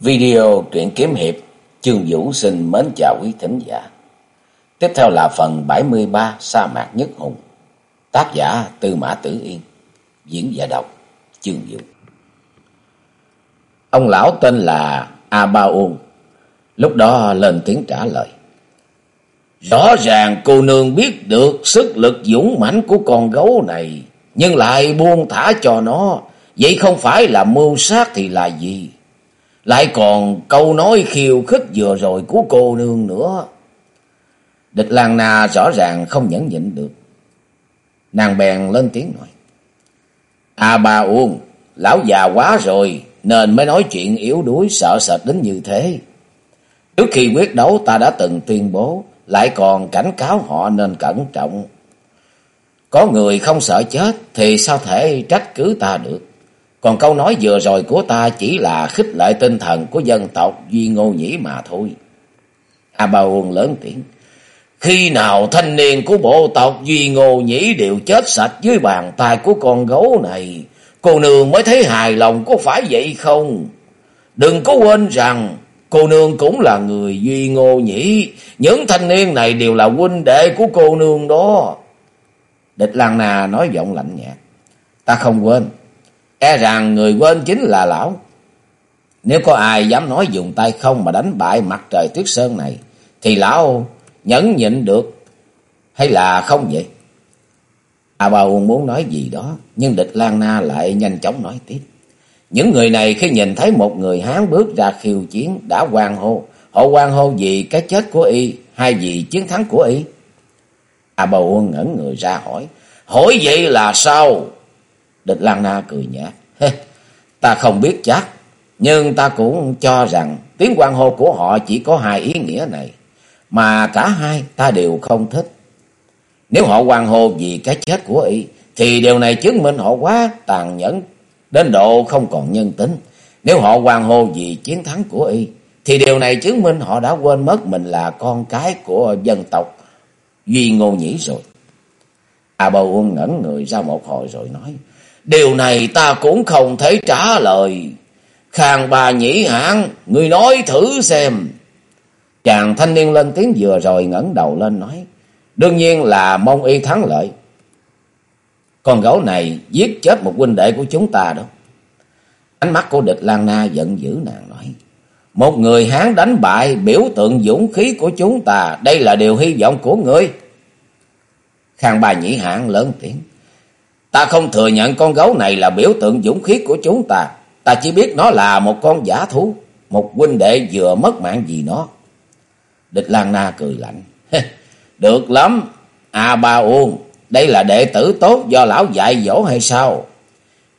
Video truyện kiếm hiệp Chương Vũ xin mến chào quý thính giả. Tiếp theo là phần 73 Sa mạc nhất hùng. Tác giả Tư Mã Tử Yên. Diễn giả đọc Chương Vũ. Ông lão tên là A Ba Uông Lúc đó lên tiếng trả lời. Rõ ràng cô nương biết được sức lực dũng mãnh của con gấu này. Nhưng lại buông thả cho nó. Vậy không phải là mưu sát thì là gì? Lại còn câu nói khiêu khích vừa rồi của cô nương nữa. Địch Lan Na rõ ràng không nhẫn nhịn được. Nàng bèn lên tiếng nói. À bà Uông, lão già quá rồi, nên mới nói chuyện yếu đuối sợ sệt đến như thế. Trước khi quyết đấu ta đã từng tuyên bố, lại còn cảnh cáo họ nên cẩn trọng. Có người không sợ chết thì sao thể trách cứ ta được. Còn câu nói vừa rồi của ta chỉ là khích lệ tinh thần của dân tộc Duy Ngô Nhĩ mà thôi. A Ba Uông lớn tiếng. Khi nào thanh niên của bộ tộc Duy Ngô Nhĩ đều chết sạch dưới bàn tay của con gấu này, cô nương mới thấy hài lòng có phải vậy không? Đừng có quên rằng cô nương cũng là người Duy Ngô Nhĩ, những thanh niên này đều là huynh đệ của cô nương đó. Địch Lan Nà nói giọng lạnh nhạt. Ta không quên. E rằng người quên chính là lão. Nếu có ai dám nói dùng tay không mà đánh bại mặt trời tuyết sơn này, thì lão nhẫn nhịn được hay là không vậy? À, A Ba Uông muốn nói gì đó, nhưng địch Lan Na lại nhanh chóng nói tiếp. Những người này khi nhìn thấy một người Hán bước ra khiêu chiến đã quan hô. Họ quan hô vì cái chết của y hay vì chiến thắng của y? À, A Ba Uông ngẩn người ra hỏi. Hỏi vậy là sao? Địch Lan Na cười nhạt. ta không biết chắc, nhưng ta cũng cho rằng tiếng quan hô của họ chỉ có hai ý nghĩa này. Mà cả hai ta đều không thích. Nếu họ quan hô vì cái chết của y, thì điều này chứng minh họ quá tàn nhẫn, đến độ không còn nhân tính. Nếu họ quan hô vì chiến thắng của y, thì điều này chứng minh họ đã quên mất mình là con cái của dân tộc Duy Ngô Nhĩ rồi. A Bầu Uông ngẩn người ra một hồi rồi nói. Điều này ta cũng không thể trả lời. Khang bà nhĩ hãng, ngươi nói thử xem. Chàng thanh niên lên tiếng vừa rồi ngẩng đầu lên nói. Đương nhiên là mong y thắng lợi. Con gấu này giết chết một huynh đệ của chúng ta đâu. Ánh mắt của địch Lan Na giận dữ nàng nói. Một người Hán đánh bại biểu tượng dũng khí của chúng ta. Đây là điều hy vọng của ngươi. Khang bà nhĩ hãng lớn tiếng. Ta không thừa nhận con gấu này là biểu tượng dũng khí của chúng ta. Ta chỉ biết nó là một con giả thú. Một huynh đệ vừa mất mạng vì nó. Địch Lan Na cười lạnh. Được lắm. À ba Uông. Đây là đệ tử tốt do lão dạy dỗ hay sao?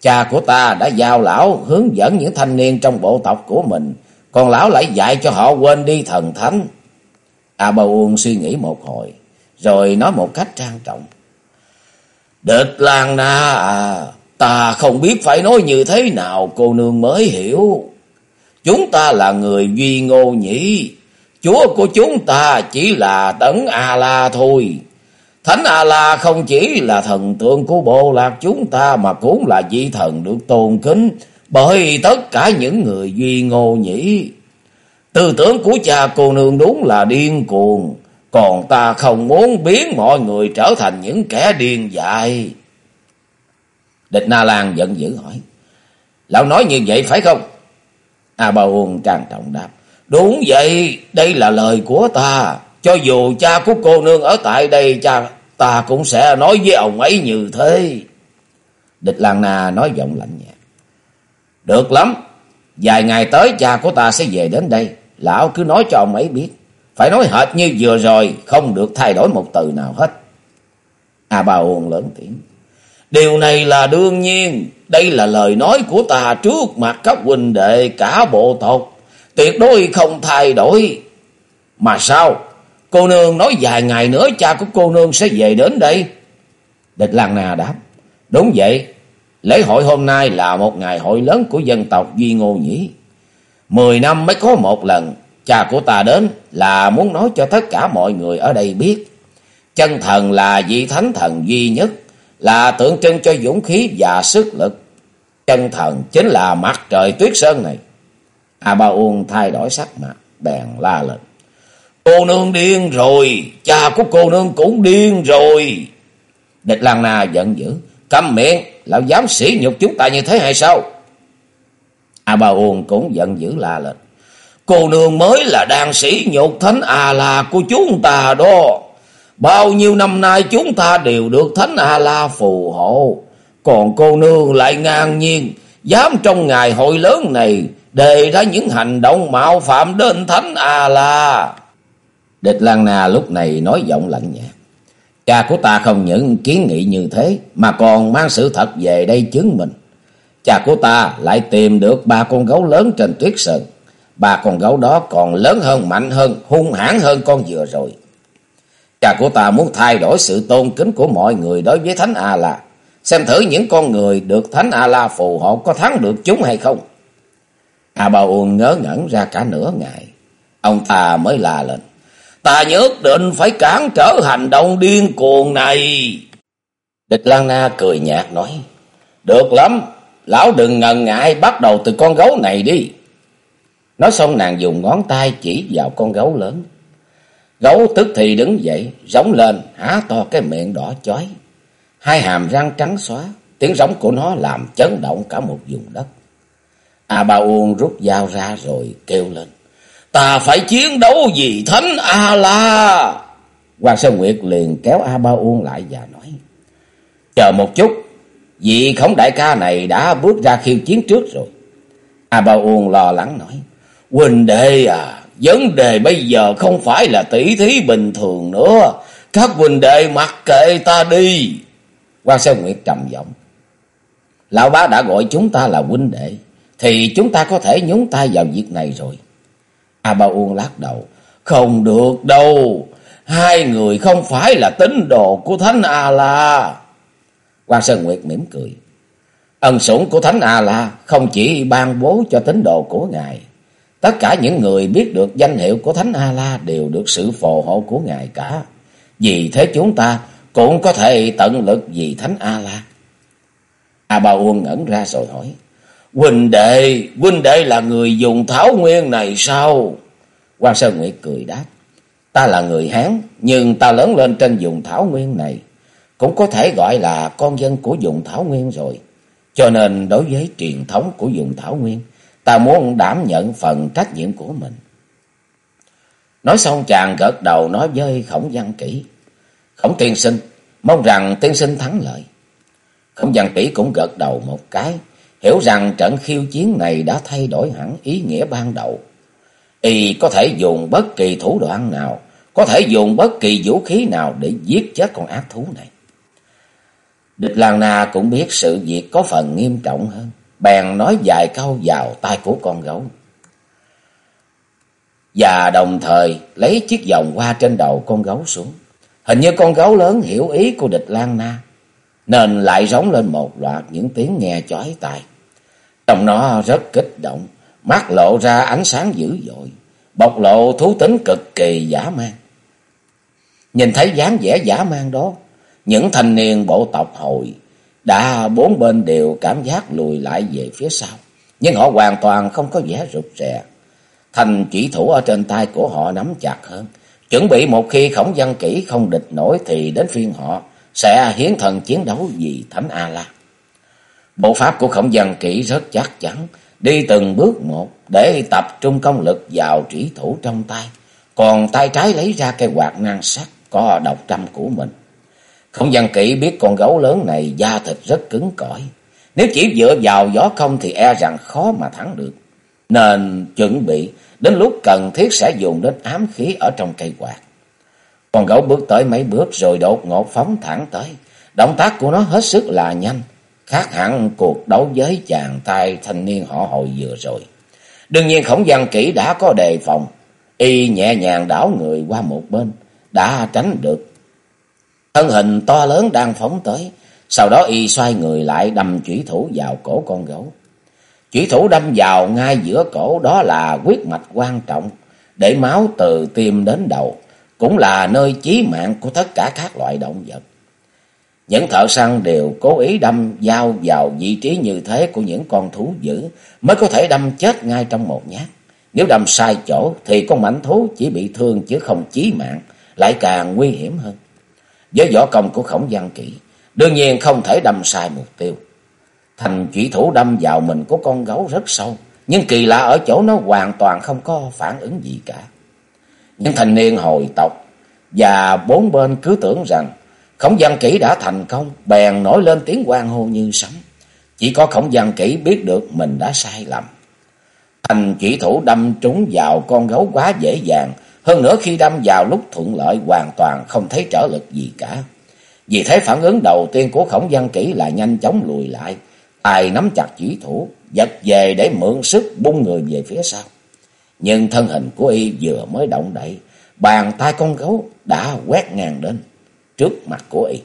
Cha của ta đã giao lão hướng dẫn những thanh niên trong bộ tộc của mình. Còn lão lại dạy cho họ quên đi thần thánh. À ba Uông suy nghĩ một hồi. Rồi nói một cách trang trọng. Địch Lan Na à, ta không biết phải nói như thế nào cô nương mới hiểu. Chúng ta là người duy ngô nhỉ. Chúa của chúng ta chỉ là tấn A-la thôi. Thánh A-la không chỉ là thần tượng của bộ lạc chúng ta mà cũng là vị thần được tôn kính bởi tất cả những người duy ngô nhỉ. Tư tưởng của cha cô nương đúng là điên cuồng. Còn ta không muốn biến mọi người trở thành những kẻ điên dại. Địch Na Lan giận dữ hỏi. Lão nói như vậy phải không? A Ba Uông trang trọng đáp. Đúng vậy, đây là lời của ta. Cho dù cha của cô nương ở tại đây, cha ta cũng sẽ nói với ông ấy như thế. Địch Lan Na nói giọng lạnh nhạt. Được lắm, vài ngày tới cha của ta sẽ về đến đây. Lão cứ nói cho ông ấy biết. Phải nói hệt như vừa rồi, không được thay đổi một từ nào hết. A Ba Uông lớn tiếng. Điều này là đương nhiên, đây là lời nói của ta trước mặt các huynh đệ cả bộ tộc, tuyệt đối không thay đổi. Mà sao? Cô nương nói vài ngày nữa cha của cô nương sẽ về đến đây. Địch Lan Na đáp, đúng vậy, lễ hội hôm nay là một ngày hội lớn của dân tộc Duy Ngô Nhĩ. Mười năm mới có một lần, cha của ta đến là muốn nói cho tất cả mọi người ở đây biết. Chân thần là vị thánh thần duy nhất, là tượng trưng cho dũng khí và sức lực. Chân thần chính là mặt trời tuyết sơn này. A Ba Uông thay đổi sắc mặt, bèn la lên. Cô nương điên rồi, cha của cô nương cũng điên rồi. Địch Lan Na giận dữ, câm miệng, lão dám sỉ nhục chúng ta như thế hay sao? A Ba Uông cũng giận dữ la lên. Cô nương mới là đàn sĩ nhục thánh A-la của chúng ta đó. Bao nhiêu năm nay chúng ta đều được thánh A-la phù hộ. Còn cô nương lại ngang nhiên, dám trong ngày hội lớn này đề ra những hành động mạo phạm đến thánh A-la. Địch Lan Na lúc này nói giọng lạnh nhạt. Cha của ta không những kiến nghị như thế mà còn mang sự thật về đây chứng minh. Cha của ta lại tìm được ba con gấu lớn trên tuyết sơn. Ba con gấu đó còn lớn hơn, mạnh hơn, hung hãn hơn con vừa rồi. Cha của ta muốn thay đổi sự tôn kính của mọi người đối với Thánh A-La. Xem thử những con người được Thánh A-La phù hộ có thắng được chúng hay không. A Ba Uông ngớ ngẩn ra cả nửa ngày. Ông ta mới la lên. Ta nhất định phải cản trở hành động điên cuồng này. Địch Lan Na cười nhạt nói. Được lắm, lão đừng ngần ngại bắt đầu từ con gấu này đi. Nói xong nàng dùng ngón tay chỉ vào con gấu lớn. Gấu tức thì đứng dậy, giống lên, há to cái miệng đỏ chói. Hai hàm răng trắng xóa, tiếng giống của nó làm chấn động cả một vùng đất. A Ba Uông rút dao ra rồi kêu lên. Ta phải chiến đấu vì Thánh A-La. Hoàng Sơn Nguyệt liền kéo A Ba Uông lại và nói. Chờ một chút, vị khổng đại ca này đã bước ra khiêu chiến trước rồi. A Ba Uông lo lắng nói. Huỳnh đệ à, vấn đề bây giờ không phải là tỷ thí bình thường nữa. Các huỳnh đệ mặc kệ ta đi. Quan Sơn Nguyệt trầm giọng. Lão bá đã gọi chúng ta là huynh đệ. Thì chúng ta có thể nhúng tay vào việc này rồi. A Ba Uông lắc đầu. Không được đâu. Hai người không phải là tín đồ của Thánh A-La. Quan Sơn Nguyệt mỉm cười. Ân sủng của Thánh A-La không chỉ ban bố cho tín đồ của Ngài. Tất cả những người biết được danh hiệu của Thánh A-La đều được sự phù hộ của Ngài cả. Vì thế chúng ta cũng có thể tận lực vì Thánh A-La. A Ba Uông ngẩn ra rồi hỏi. Huynh đệ, huynh đệ là người dùng thảo nguyên này sao? Quan Sơn Nguyệt cười đáp. Ta là người Hán, nhưng ta lớn lên trên vùng thảo nguyên này. Cũng có thể gọi là con dân của vùng thảo nguyên rồi. Cho nên đối với truyền thống của vùng thảo nguyên, ta muốn đảm nhận phần trách nhiệm của mình. Nói xong chàng gật đầu nói với khổng văn kỹ. Khổng tiên sinh, mong rằng tiên sinh thắng lợi. Khổng văn kỹ cũng gật đầu một cái, hiểu rằng trận khiêu chiến này đã thay đổi hẳn ý nghĩa ban đầu. Y có thể dùng bất kỳ thủ đoạn nào, có thể dùng bất kỳ vũ khí nào để giết chết con ác thú này. Địch Lan Na cũng biết sự việc có phần nghiêm trọng hơn, bèn nói vài câu vào tai của con gấu. Và đồng thời lấy chiếc vòng qua trên đầu con gấu xuống. Hình như con gấu lớn hiểu ý của địch Lan Na, nên lại rống lên một loạt những tiếng nghe chói tai. Trong nó rất kích động, mắt lộ ra ánh sáng dữ dội, bộc lộ thú tính cực kỳ giả man. Nhìn thấy dáng vẻ giả man đó, những thanh niên bộ tộc hồi đã bốn bên đều cảm giác lùi lại về phía sau, nhưng họ hoàn toàn không có vẻ rụt rè. Thành chỉ thủ ở trên tay của họ nắm chặt hơn, chuẩn bị một khi khổng văn kỹ không địch nổi thì đến phiên họ sẽ hiến thần chiến đấu vì Thánh A-La. Bộ pháp của khổng văn kỹ rất chắc chắn, đi từng bước một để tập trung công lực vào chỉ thủ trong tay, còn tay trái lấy ra cây quạt ngang sắt có độc trăm của mình. Khổng gian kỹ biết con gấu lớn này da thịt rất cứng cỏi, nếu chỉ dựa vào gió không thì e rằng khó mà thắng được, nên chuẩn bị đến lúc cần thiết sẽ dùng đến ám khí ở trong cây quạt. Con gấu bước tới mấy bước rồi đột ngột phóng thẳng tới, động tác của nó hết sức là nhanh, khác hẳn cuộc đấu với chàng tay thanh niên họ hội vừa rồi. Đương nhiên khổng văn kỹ đã có đề phòng, y nhẹ nhàng đảo người qua một bên, đã tránh được. Thân hình to lớn đang phóng tới, sau đó y xoay người lại đâm chủy thủ vào cổ con gấu. Chủy thủ đâm vào ngay giữa cổ đó là quyết mạch quan trọng, để máu từ tim đến đầu, cũng là nơi chí mạng của tất cả các loại động vật. Những thợ săn đều cố ý đâm dao vào vị trí như thế của những con thú dữ mới có thể đâm chết ngay trong một nhát. Nếu đâm sai chỗ thì con mảnh thú chỉ bị thương chứ không chí mạng, lại càng nguy hiểm hơn. Với võ công của khổng văn kỵ, đương nhiên không thể đâm sai mục tiêu. Thành chỉ thủ đâm vào mình của con gấu rất sâu, nhưng kỳ lạ ở chỗ nó hoàn toàn không có phản ứng gì cả. Những thanh niên hồi tộc và bốn bên cứ tưởng rằng khổng văn kỹ đã thành công, bèn nổi lên tiếng quan hô như sấm. Chỉ có khổng văn kỹ biết được mình đã sai lầm. Thành chỉ thủ đâm trúng vào con gấu quá dễ dàng, hơn nữa khi đâm vào lúc thuận lợi hoàn toàn không thấy trở lực gì cả. Vì thế phản ứng đầu tiên của khổng văn kỹ là nhanh chóng lùi lại, tài nắm chặt chỉ thủ, giật về để mượn sức bung người về phía sau. Nhưng thân hình của y vừa mới động đậy, bàn tay con gấu đã quét ngang đến trước mặt của y.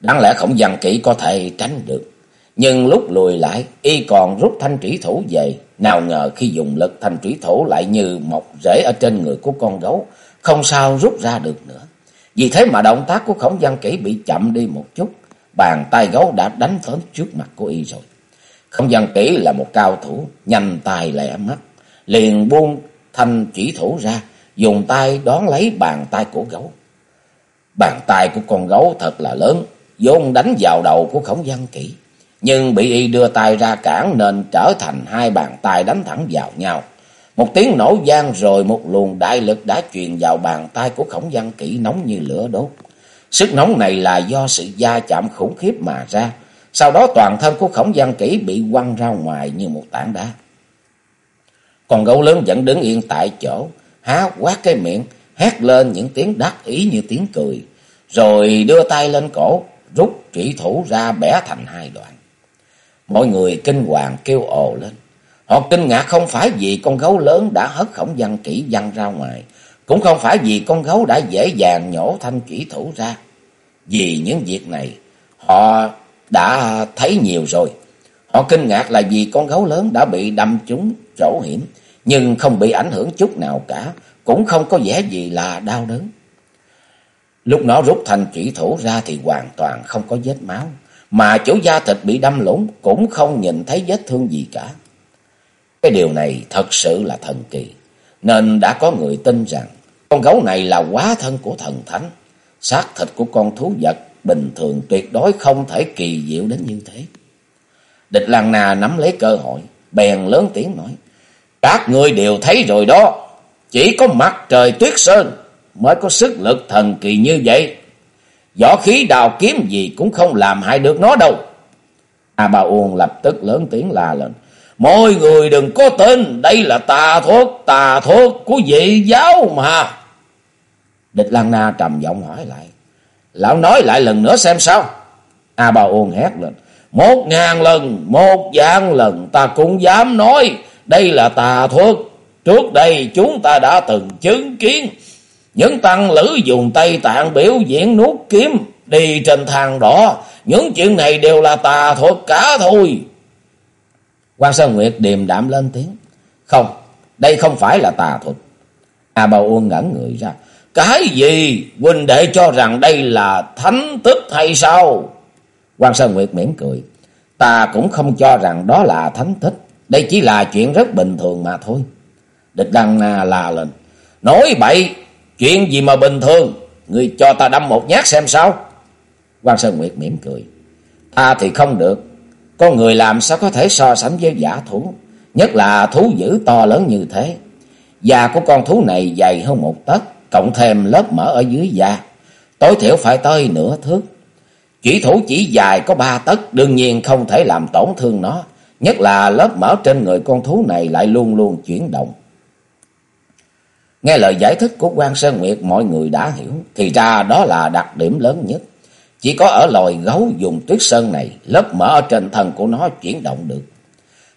Đáng lẽ khổng văn kỹ có thể tránh được, nhưng lúc lùi lại, y còn rút thanh trĩ thủ về. Nào ngờ khi dùng lực thành trủy thủ lại như mọc rễ ở trên người của con gấu, không sao rút ra được nữa. Vì thế mà động tác của khổng văn kỹ bị chậm đi một chút, bàn tay gấu đã đánh tới trước mặt của y rồi. Khổng văn kỹ là một cao thủ, nhanh tài lẹ mắt, liền buông thanh chỉ thủ ra, dùng tay đón lấy bàn tay của gấu. Bàn tay của con gấu thật là lớn, vốn đánh vào đầu của khổng văn kỹ nhưng bị y đưa tay ra cản nên trở thành hai bàn tay đánh thẳng vào nhau. Một tiếng nổ gian rồi một luồng đại lực đã truyền vào bàn tay của khổng văn kỹ nóng như lửa đốt. Sức nóng này là do sự gia chạm khủng khiếp mà ra. Sau đó toàn thân của khổng văn kỹ bị quăng ra ngoài như một tảng đá. Còn gấu lớn vẫn đứng yên tại chỗ, há quát cái miệng, hét lên những tiếng đắc ý như tiếng cười. Rồi đưa tay lên cổ, rút trụy thủ ra bẻ thành hai đoạn. Mọi người kinh hoàng kêu ồ lên. Họ kinh ngạc không phải vì con gấu lớn đã hất khổng văn kỹ văng ra ngoài. Cũng không phải vì con gấu đã dễ dàng nhổ thanh kỹ thủ ra. Vì những việc này, họ đã thấy nhiều rồi. Họ kinh ngạc là vì con gấu lớn đã bị đâm trúng chỗ hiểm. Nhưng không bị ảnh hưởng chút nào cả. Cũng không có vẻ gì là đau đớn. Lúc nó rút thanh chỉ thủ ra thì hoàn toàn không có vết máu mà chỗ da thịt bị đâm lũng cũng không nhìn thấy vết thương gì cả. Cái điều này thật sự là thần kỳ, nên đã có người tin rằng con gấu này là quá thân của thần thánh. Xác thịt của con thú vật bình thường tuyệt đối không thể kỳ diệu đến như thế. Địch Lan Na nắm lấy cơ hội, bèn lớn tiếng nói, Các ngươi đều thấy rồi đó, chỉ có mặt trời tuyết sơn mới có sức lực thần kỳ như vậy. Võ khí đào kiếm gì cũng không làm hại được nó đâu. A Ba Uông lập tức lớn tiếng la lên. Mọi người đừng có tin, đây là tà thuốc, tà thuốc của vị giáo mà. Địch Lan Na trầm giọng hỏi lại. Lão nói lại lần nữa xem sao. A Ba Uông hét lên. Một ngàn lần, một vạn lần ta cũng dám nói đây là tà thuốc. Trước đây chúng ta đã từng chứng kiến những tăng lữ dùng Tây Tạng biểu diễn nuốt kiếm đi trên thang đỏ. Những chuyện này đều là tà thuật cả thôi. quan Sơn Nguyệt điềm đạm lên tiếng. Không, đây không phải là tà thuật. A bào Uông ngẩn người ra. Cái gì? Huynh đệ cho rằng đây là thánh tích hay sao? quan Sơn Nguyệt mỉm cười. Ta cũng không cho rằng đó là thánh tích. Đây chỉ là chuyện rất bình thường mà thôi. Địch Đăng Na la lên. Nói bậy, Chuyện gì mà bình thường, người cho ta đâm một nhát xem sao. quan Sơn Nguyệt mỉm cười. Ta thì không được, con người làm sao có thể so sánh với giả thú, nhất là thú dữ to lớn như thế. Da của con thú này dày hơn một tấc, cộng thêm lớp mỡ ở dưới da, tối thiểu phải tới nửa thước. Chỉ thủ chỉ dài có ba tấc, đương nhiên không thể làm tổn thương nó, nhất là lớp mỡ trên người con thú này lại luôn luôn chuyển động. Nghe lời giải thích của quan Sơn Nguyệt mọi người đã hiểu, thì ra đó là đặc điểm lớn nhất. Chỉ có ở loài gấu dùng tuyết sơn này, lớp mỡ ở trên thân của nó chuyển động được.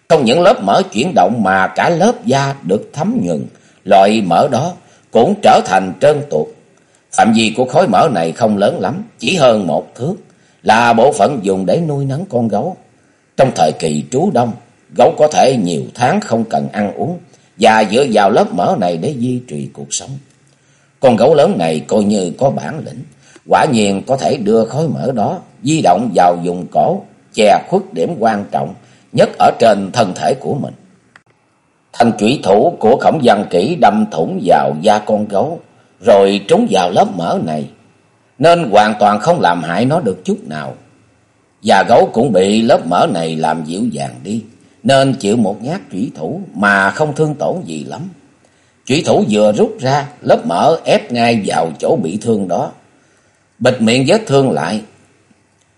Không những lớp mỡ chuyển động mà cả lớp da được thấm nhuần, loại mỡ đó cũng trở thành trơn tuột. Phạm vi của khối mỡ này không lớn lắm, chỉ hơn một thước, là bộ phận dùng để nuôi nấng con gấu. Trong thời kỳ trú đông, gấu có thể nhiều tháng không cần ăn uống, và dựa vào lớp mỡ này để duy trì cuộc sống. Con gấu lớn này coi như có bản lĩnh, quả nhiên có thể đưa khối mỡ đó di động vào vùng cổ, che khuất điểm quan trọng nhất ở trên thân thể của mình. Thanh chủy thủ của khổng văn kỹ đâm thủng vào da con gấu, rồi trúng vào lớp mỡ này, nên hoàn toàn không làm hại nó được chút nào. và gấu cũng bị lớp mỡ này làm dịu dàng đi, nên chịu một nhát chủy thủ mà không thương tổn gì lắm. Chủy thủ vừa rút ra, lớp mỡ ép ngay vào chỗ bị thương đó. Bịt miệng vết thương lại,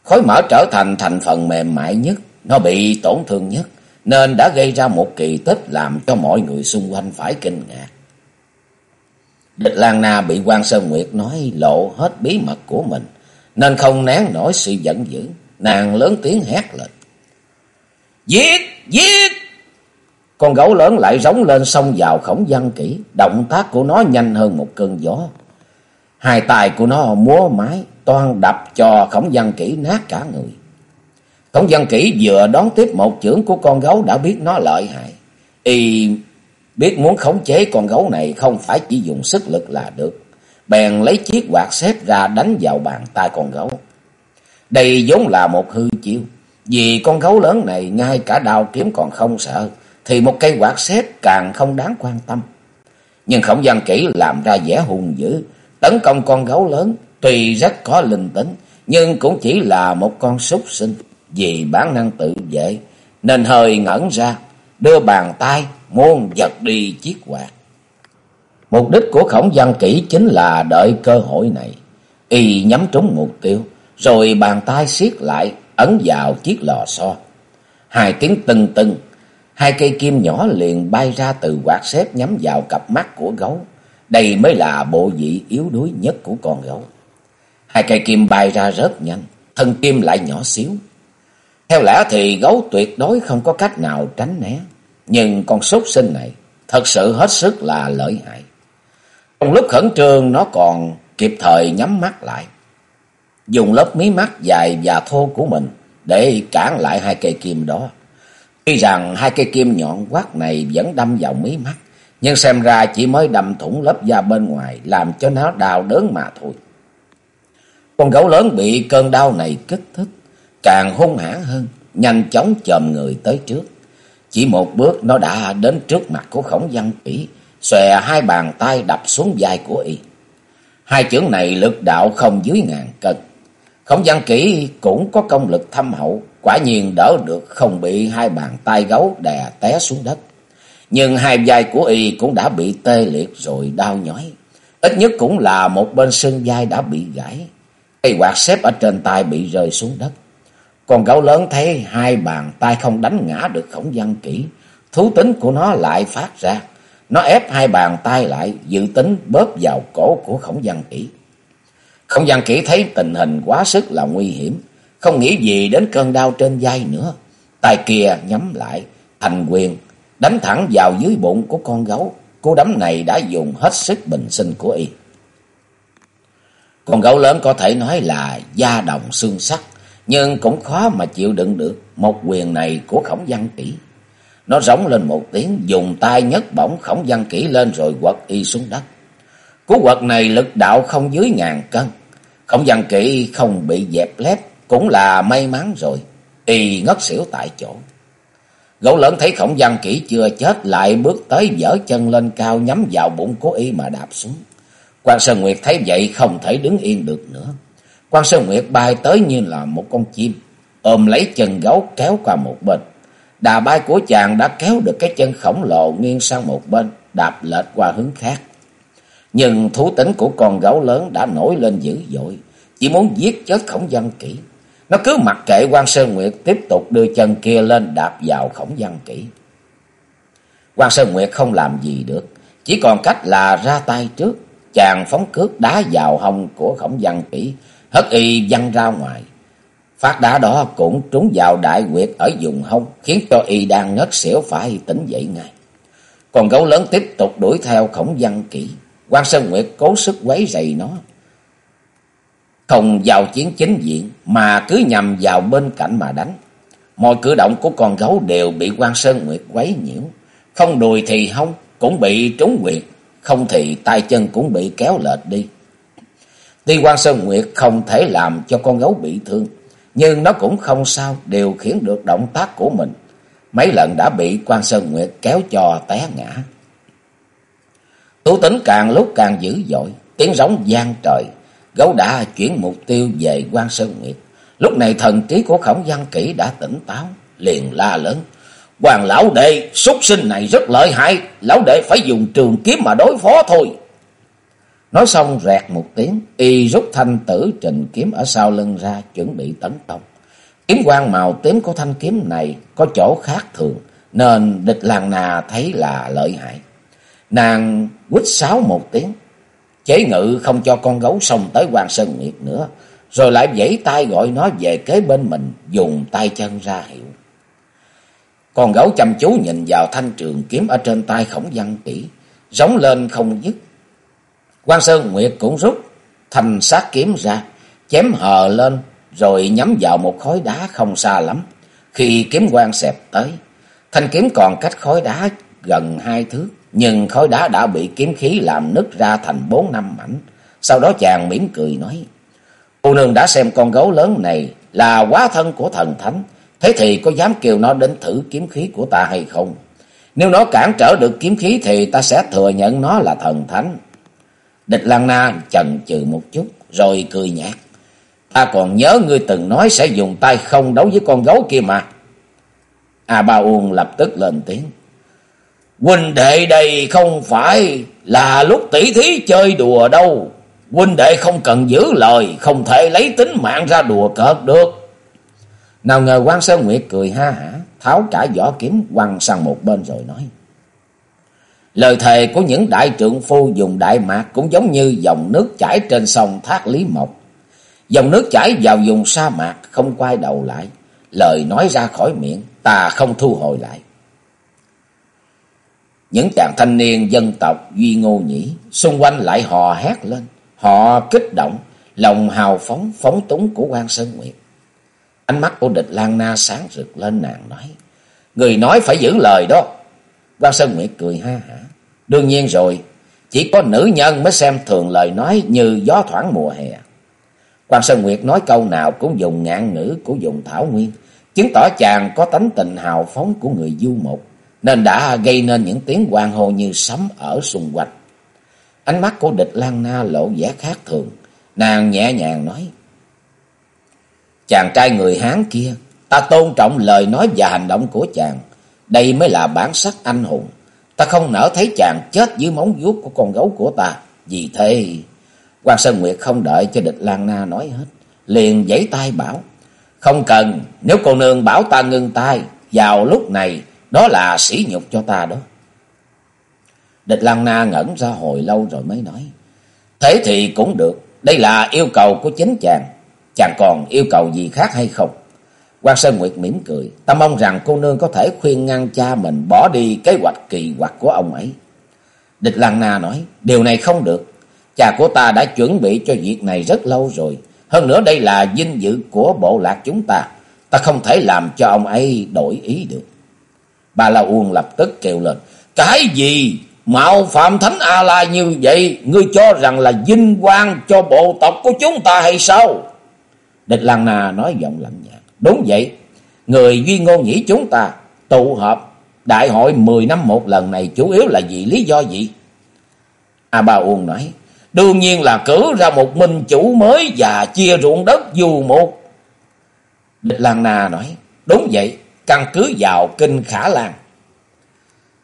khối mỡ trở thành thành phần mềm mại nhất, nó bị tổn thương nhất, nên đã gây ra một kỳ tích làm cho mọi người xung quanh phải kinh ngạc. Địch Lan Na bị quan Sơn Nguyệt nói lộ hết bí mật của mình, nên không nén nổi sự giận dữ, nàng lớn tiếng hét lên. Giết! Giết! Con gấu lớn lại rống lên xông vào khổng văn kỹ, động tác của nó nhanh hơn một cơn gió. Hai tay của nó múa mái, toan đập cho khổng văn kỹ nát cả người. Khổng văn kỹ vừa đón tiếp một chưởng của con gấu đã biết nó lợi hại. Y biết muốn khống chế con gấu này không phải chỉ dùng sức lực là được. Bèn lấy chiếc quạt xếp ra đánh vào bàn tay con gấu. Đây vốn là một hư chiêu. Vì con gấu lớn này ngay cả đao kiếm còn không sợ. Thì một cây quạt xếp càng không đáng quan tâm. Nhưng khổng Gian kỹ làm ra vẻ hùng dữ. Tấn công con gấu lớn tuy rất có linh tính. Nhưng cũng chỉ là một con súc sinh vì bản năng tự vệ, nên hơi ngẩn ra, đưa bàn tay muốn giật đi chiếc quạt. Mục đích của khổng văn kỹ chính là đợi cơ hội này. Y nhắm trúng mục tiêu, rồi bàn tay siết lại, ấn vào chiếc lò xo. Hai tiếng tưng tưng, hai cây kim nhỏ liền bay ra từ quạt xếp nhắm vào cặp mắt của gấu. Đây mới là bộ vị yếu đuối nhất của con gấu. Hai cây kim bay ra rất nhanh, thân kim lại nhỏ xíu. Theo lẽ thì gấu tuyệt đối không có cách nào tránh né. Nhưng con súc sinh này thật sự hết sức là lợi hại. Trong lúc khẩn trương nó còn kịp thời nhắm mắt lại. Dùng lớp mí mắt dài và thô của mình để cản lại hai cây kim đó. Tuy rằng hai cây kim nhọn quát này vẫn đâm vào mí mắt. Nhưng xem ra chỉ mới đâm thủng lớp da bên ngoài làm cho nó đau đớn mà thôi. Con gấu lớn bị cơn đau này kích thích càng hung hãn hơn, nhanh chóng chồm người tới trước. Chỉ một bước nó đã đến trước mặt của khổng văn kỹ, xòe hai bàn tay đập xuống vai của y. Hai chưởng này lực đạo không dưới ngàn cân. Khổng văn kỹ cũng có công lực thâm hậu, quả nhiên đỡ được không bị hai bàn tay gấu đè té xuống đất. Nhưng hai vai của y cũng đã bị tê liệt rồi đau nhói. Ít nhất cũng là một bên xương vai đã bị gãy. Cây quạt xếp ở trên tay bị rơi xuống đất. Con gấu lớn thấy hai bàn tay không đánh ngã được khổng văn kỹ. Thú tính của nó lại phát ra. Nó ép hai bàn tay lại dự tính bóp vào cổ của khổng văn kỹ. Khổng văn kỹ thấy tình hình quá sức là nguy hiểm. Không nghĩ gì đến cơn đau trên vai nữa. Tay kia nhắm lại thành quyền đánh thẳng vào dưới bụng của con gấu. Cú đấm này đã dùng hết sức bình sinh của y. Con gấu lớn có thể nói là da đồng xương sắt nhưng cũng khó mà chịu đựng được một quyền này của khổng văn kỹ. Nó rống lên một tiếng, dùng tay nhấc bổng khổng văn kỹ lên rồi quật y xuống đất. Cú quật này lực đạo không dưới ngàn cân. Khổng văn kỵ không bị dẹp lép, cũng là may mắn rồi. Y ngất xỉu tại chỗ. Gấu lớn thấy khổng văn kỵ chưa chết lại bước tới dở chân lên cao nhắm vào bụng của y mà đạp xuống. Quan Sơn Nguyệt thấy vậy không thể đứng yên được nữa. Quan Sơn Nguyệt bay tới như là một con chim, ôm lấy chân gấu kéo qua một bên. Đà bay của chàng đã kéo được cái chân khổng lồ nghiêng sang một bên, đạp lệch qua hướng khác. Nhưng thú tính của con gấu lớn đã nổi lên dữ dội, chỉ muốn giết chết khổng văn kỹ. Nó cứ mặc kệ quan Sơn Nguyệt tiếp tục đưa chân kia lên đạp vào khổng văn kỹ. quan Sơn Nguyệt không làm gì được, chỉ còn cách là ra tay trước. Chàng phóng cước đá vào hông của khổng văn kỹ, hất y văng ra ngoài. Phát đá đó cũng trúng vào đại quyệt ở vùng hông, khiến cho y đang ngất xỉu phải tỉnh dậy ngay. Còn gấu lớn tiếp tục đuổi theo khổng văn kỹ quan Sơn Nguyệt cố sức quấy rầy nó. Không vào chiến chính diện, mà cứ nhằm vào bên cạnh mà đánh. Mọi cử động của con gấu đều bị quan Sơn Nguyệt quấy nhiễu. Không đùi thì hông, cũng bị trúng quyệt. Không thì tay chân cũng bị kéo lệch đi. Tuy quan Sơn Nguyệt không thể làm cho con gấu bị thương, nhưng nó cũng không sao điều khiển được động tác của mình. Mấy lần đã bị quan Sơn Nguyệt kéo cho té ngã. Tú tính càng lúc càng dữ dội, tiếng rống gian trời, gấu đã chuyển mục tiêu về quan Sơn Nguyệt. Lúc này thần trí của khổng văn kỹ đã tỉnh táo, liền la lớn. Hoàng lão đệ, súc sinh này rất lợi hại, lão đệ phải dùng trường kiếm mà đối phó thôi. Nói xong rẹt một tiếng, y rút thanh tử trình kiếm ở sau lưng ra chuẩn bị tấn công. Kiếm quang màu tím của thanh kiếm này có chỗ khác thường, nên địch làng nà thấy là lợi hại. Nàng quýt sáo một tiếng, chế ngự không cho con gấu xông tới quan sơn nguyệt nữa, rồi lại vẫy tay gọi nó về kế bên mình, dùng tay chân ra hiệu. Con gấu chăm chú nhìn vào thanh trường kiếm ở trên tay khổng văn kỹ, giống lên không dứt. quan Sơn Nguyệt cũng rút thanh sát kiếm ra, chém hờ lên, rồi nhắm vào một khối đá không xa lắm. Khi kiếm quang xẹp tới, thanh kiếm còn cách khối đá gần hai thước, nhưng khối đá đã bị kiếm khí làm nứt ra thành bốn năm mảnh. Sau đó chàng mỉm cười nói, cô nương đã xem con gấu lớn này là quá thân của thần thánh, thế thì có dám kêu nó đến thử kiếm khí của ta hay không? Nếu nó cản trở được kiếm khí thì ta sẽ thừa nhận nó là thần thánh. Địch Lan Na chần chừ một chút, rồi cười nhạt. Ta còn nhớ ngươi từng nói sẽ dùng tay không đấu với con gấu kia mà. A Ba Uông lập tức lên tiếng. Huynh đệ đây không phải là lúc tỷ thí chơi đùa đâu. Huynh đệ không cần giữ lời, không thể lấy tính mạng ra đùa cợt được. Nào ngờ quan Sơn Nguyệt cười ha hả, tháo cả vỏ kiếm quăng sang một bên rồi nói. Lời thề của những đại trượng phu dùng đại mạc cũng giống như dòng nước chảy trên sông Thác Lý Mộc. Dòng nước chảy vào vùng sa mạc không quay đầu lại. Lời nói ra khỏi miệng, ta không thu hồi lại. Những chàng thanh niên dân tộc Duy Ngô Nhĩ xung quanh lại hò hét lên. Họ kích động, lòng hào phóng, phóng túng của quan Sơn Nguyệt. Ánh mắt của địch Lan Na sáng rực lên nàng nói. Người nói phải giữ lời đó. quan Sơn Nguyệt cười ha hả. Đương nhiên rồi, chỉ có nữ nhân mới xem thường lời nói như gió thoảng mùa hè. quan Sơn Nguyệt nói câu nào cũng dùng ngạn ngữ của dùng thảo nguyên, chứng tỏ chàng có tánh tình hào phóng của người du mục nên đã gây nên những tiếng quan hô như sấm ở xung quanh. Ánh mắt của địch Lan Na lộ vẻ khác thường, nàng nhẹ nhàng nói. Chàng trai người Hán kia, ta tôn trọng lời nói và hành động của chàng, đây mới là bản sắc anh hùng. Ta không nỡ thấy chàng chết dưới móng vuốt của con gấu của ta, vì thế... quan Sơn Nguyệt không đợi cho địch Lan Na nói hết, liền giãy tay bảo. Không cần, nếu cô nương bảo ta ngưng tay, vào lúc này đó là sỉ nhục cho ta đó. Địch Lăng Na ngẩn ra hồi lâu rồi mới nói. Thế thì cũng được. Đây là yêu cầu của chính chàng. Chàng còn yêu cầu gì khác hay không? quan Sơn Nguyệt mỉm cười. Ta mong rằng cô nương có thể khuyên ngăn cha mình bỏ đi kế hoạch kỳ quặc của ông ấy. Địch Lăng Na nói. Điều này không được. Cha của ta đã chuẩn bị cho việc này rất lâu rồi. Hơn nữa đây là vinh dự của bộ lạc chúng ta. Ta không thể làm cho ông ấy đổi ý được. Bà La uôn lập tức kêu lên. Cái gì? Mạo phạm Thánh A-La như vậy, ngươi cho rằng là vinh quang cho bộ tộc của chúng ta hay sao? Địch Lan Na nói giọng lạnh nhạt. Đúng vậy, người duy ngôn nhĩ chúng ta tụ họp đại hội 10 năm một lần này chủ yếu là vì lý do gì? A Ba Uông nói, đương nhiên là cử ra một minh chủ mới và chia ruộng đất dù một. Địch Lan Na nói, đúng vậy, căn cứ vào kinh Khả Lan.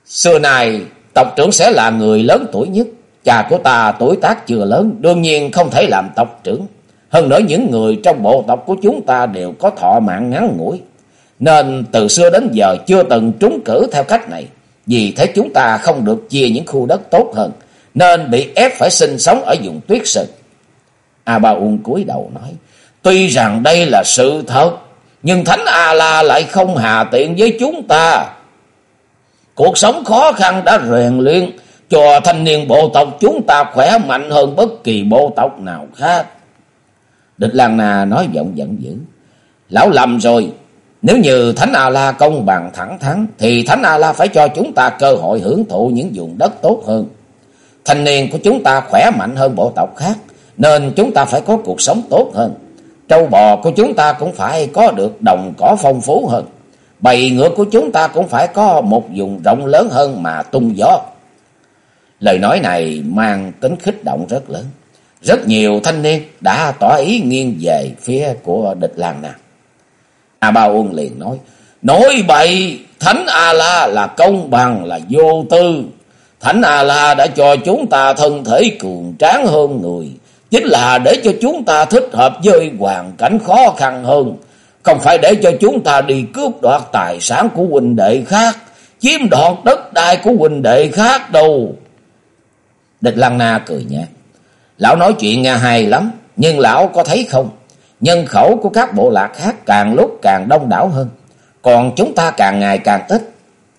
Xưa này, tộc trưởng sẽ là người lớn tuổi nhất. Cha của ta tuổi tác chưa lớn, đương nhiên không thể làm tộc trưởng. Hơn nữa những người trong bộ tộc của chúng ta đều có thọ mạng ngắn ngủi. Nên từ xưa đến giờ chưa từng trúng cử theo cách này. Vì thế chúng ta không được chia những khu đất tốt hơn. Nên bị ép phải sinh sống ở vùng tuyết sơn. A Ba Uông cúi đầu nói. Tuy rằng đây là sự thật. Nhưng Thánh A-La lại không hà tiện với chúng ta. Cuộc sống khó khăn đã rèn luyện, cho thanh niên bộ tộc chúng ta khỏe mạnh hơn bất kỳ bộ tộc nào khác. Địch Lan Na nói giọng giận dữ. Lão lầm rồi. Nếu như Thánh A-La công bằng thẳng thắn, thì Thánh A-La phải cho chúng ta cơ hội hưởng thụ những vùng đất tốt hơn. Thanh niên của chúng ta khỏe mạnh hơn bộ tộc khác. nên chúng ta phải có cuộc sống tốt hơn. Trâu bò của chúng ta cũng phải có được đồng cỏ phong phú hơn. Bầy ngựa của chúng ta cũng phải có một vùng rộng lớn hơn mà tung gió. Lời nói này mang tính khích động rất lớn. Rất nhiều thanh niên đã tỏ ý nghiêng về phía của địch làng nào. A Ba Uông liền nói, Nói bậy, Thánh A-La là công bằng, là vô tư. Thánh A-La đã cho chúng ta thân thể cường tráng hơn người. Chính là để cho chúng ta thích hợp với hoàn cảnh khó khăn hơn. Không phải để cho chúng ta đi cướp đoạt tài sản của huynh đệ khác. Chiếm đoạt đất đai của huynh đệ khác đâu. Địch Lăng Na cười nhạt. Lão nói chuyện nghe hay lắm. Nhưng lão có thấy không? Nhân khẩu của các bộ lạc khác càng lúc càng đông đảo hơn. Còn chúng ta càng ngày càng ít.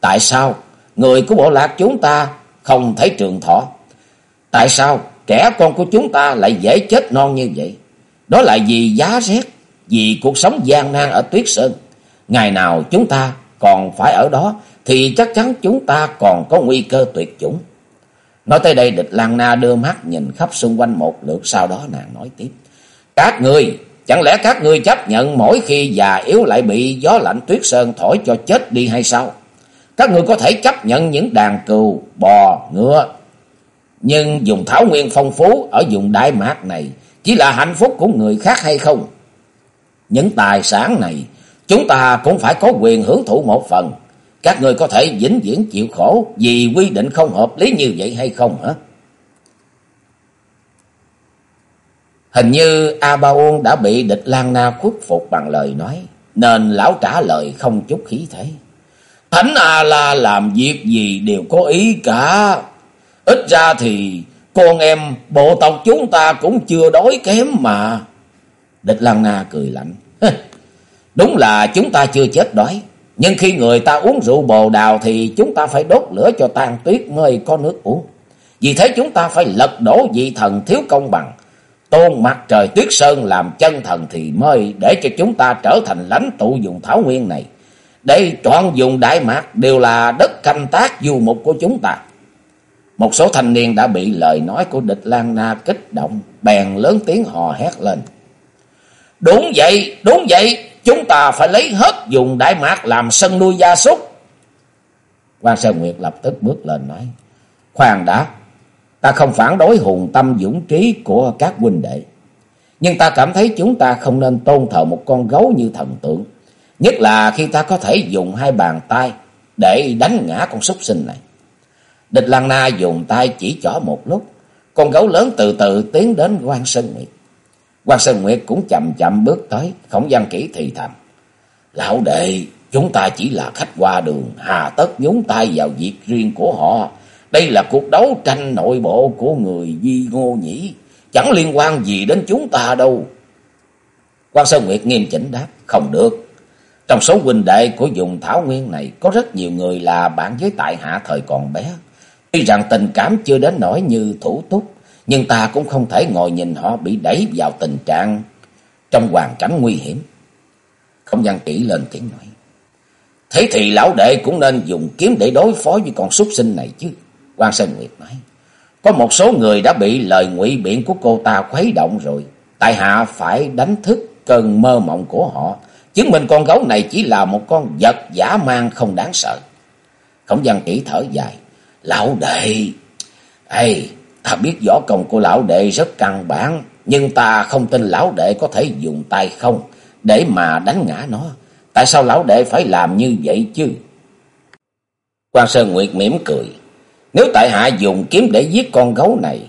Tại sao? Người của bộ lạc chúng ta không thấy trường thọ. Tại sao trẻ con của chúng ta lại dễ chết non như vậy? Đó là vì giá rét, vì cuộc sống gian nan ở Tuyết Sơn. Ngày nào chúng ta còn phải ở đó thì chắc chắn chúng ta còn có nguy cơ tuyệt chủng. Nói tới đây địch Lan Na đưa mắt nhìn khắp xung quanh một lượt sau đó nàng nói tiếp. Các người, chẳng lẽ các người chấp nhận mỗi khi già yếu lại bị gió lạnh tuyết sơn thổi cho chết đi hay sao? Các người có thể chấp nhận những đàn cừu, bò, ngựa. Nhưng dùng thảo nguyên phong phú ở vùng Đại Mạc này chỉ là hạnh phúc của người khác hay không? Những tài sản này chúng ta cũng phải có quyền hưởng thụ một phần. Các người có thể vĩnh viễn chịu khổ vì quy định không hợp lý như vậy hay không hả? Hình như A Ba Uông đã bị địch Lan Na khuất phục bằng lời nói, nên lão trả lời không chút khí thế. Thánh A La làm việc gì đều có ý cả. Ít ra thì con em bộ tộc chúng ta cũng chưa đói kém mà. Địch Lan Na cười lạnh. Đúng là chúng ta chưa chết đói. Nhưng khi người ta uống rượu bồ đào thì chúng ta phải đốt lửa cho tan tuyết mới có nước uống. Vì thế chúng ta phải lật đổ vị thần thiếu công bằng. Tôn mặt trời tuyết sơn làm chân thần thì mới để cho chúng ta trở thành lãnh tụ dùng thảo nguyên này. Đây, trọn dùng Đại Mạc đều là đất canh tác du mục của chúng ta. Một số thanh niên đã bị lời nói của địch Lan Na kích động, bèn lớn tiếng hò hét lên. Đúng vậy, đúng vậy, chúng ta phải lấy hết dùng Đại Mạc làm sân nuôi gia súc. Quan Sơn Nguyệt lập tức bước lên nói, khoan đã, ta không phản đối hùng tâm dũng trí của các huynh đệ. Nhưng ta cảm thấy chúng ta không nên tôn thờ một con gấu như thần tượng. Nhất là khi ta có thể dùng hai bàn tay để đánh ngã con súc sinh này. Địch lan Na dùng tay chỉ chỏ một lúc. Con gấu lớn từ từ tiến đến quan Sơn Nguyệt. quan Sơn Nguyệt cũng chậm chậm bước tới. Khổng văn kỹ thì thầm. Lão đệ, chúng ta chỉ là khách qua đường. Hà tất nhúng tay vào việc riêng của họ. Đây là cuộc đấu tranh nội bộ của người Di Ngô Nhĩ. Chẳng liên quan gì đến chúng ta đâu. quan Sơn Nguyệt nghiêm chỉnh đáp. Không được. Trong số huynh đệ của vùng Thảo Nguyên này có rất nhiều người là bạn với tại hạ thời còn bé. Tuy rằng tình cảm chưa đến nỗi như thủ túc, nhưng ta cũng không thể ngồi nhìn họ bị đẩy vào tình trạng trong hoàn cảnh nguy hiểm. Không gian kỹ lên tiếng nói. Thế thì lão đệ cũng nên dùng kiếm để đối phó với con súc sinh này chứ. quan Sơn Nguyệt nói. Có một số người đã bị lời ngụy biện của cô ta khuấy động rồi. Tại hạ phải đánh thức cơn mơ mộng của họ Chứng minh con gấu này chỉ là một con vật giả mang không đáng sợ. Khổng văn kỹ thở dài. Lão đệ, ê, ta biết võ công của lão đệ rất căn bản, nhưng ta không tin lão đệ có thể dùng tay không để mà đánh ngã nó. Tại sao lão đệ phải làm như vậy chứ? Quan Sơn Nguyệt mỉm cười. Nếu tại hạ dùng kiếm để giết con gấu này,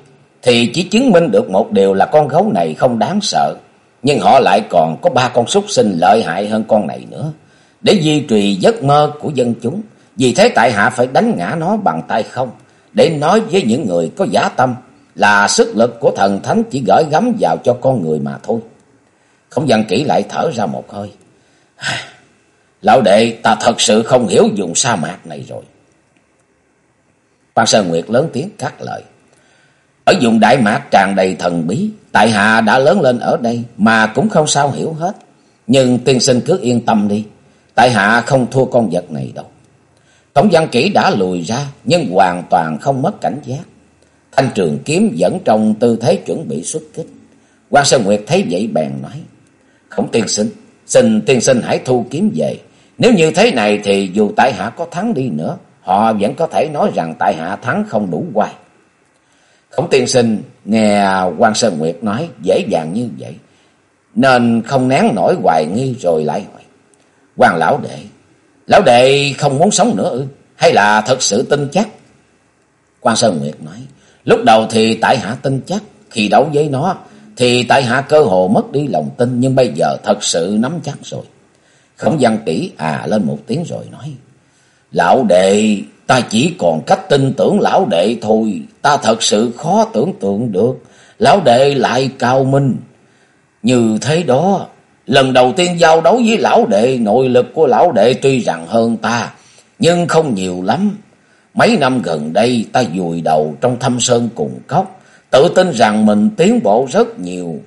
thì chỉ chứng minh được một điều là con gấu này không đáng sợ. Nhưng họ lại còn có ba con súc sinh lợi hại hơn con này nữa. Để duy trì giấc mơ của dân chúng. Vì thế tại hạ phải đánh ngã nó bằng tay không. Để nói với những người có giả tâm là sức lực của thần thánh chỉ gửi gắm vào cho con người mà thôi. Không dần kỹ lại thở ra một hơi. À, lão đệ ta thật sự không hiểu dùng sa mạc này rồi. Quan Sơn Nguyệt lớn tiếng cắt lời. Ở vùng Đại Mạc tràn đầy thần bí, tại hạ đã lớn lên ở đây mà cũng không sao hiểu hết. Nhưng tiên sinh cứ yên tâm đi, tại hạ không thua con vật này đâu. Tổng văn kỹ đã lùi ra nhưng hoàn toàn không mất cảnh giác. Thanh trường kiếm vẫn trong tư thế chuẩn bị xuất kích. quan Sơn Nguyệt thấy vậy bèn nói. Khổng tiên sinh, xin tiên sinh hãy thu kiếm về. Nếu như thế này thì dù tại hạ có thắng đi nữa, họ vẫn có thể nói rằng tại hạ thắng không đủ quay. Khổng tiên sinh nghe quan Sơn Nguyệt nói dễ dàng như vậy, nên không nén nổi hoài nghi rồi lại hỏi. quan lão đệ, lão đệ không muốn sống nữa ư? Hay là thật sự tin chắc? quan Sơn Nguyệt nói, lúc đầu thì tại hạ tin chắc, khi đấu với nó thì tại hạ cơ hồ mất đi lòng tin, nhưng bây giờ thật sự nắm chắc rồi. Khổng văn kỹ à lên một tiếng rồi nói, Lão đệ, ta chỉ còn cách tin tưởng lão đệ thôi, ta thật sự khó tưởng tượng được, lão đệ lại cao minh. Như thế đó, lần đầu tiên giao đấu với lão đệ, nội lực của lão đệ tuy rằng hơn ta, nhưng không nhiều lắm. Mấy năm gần đây ta dùi đầu trong thâm sơn cùng cốc, tự tin rằng mình tiến bộ rất nhiều.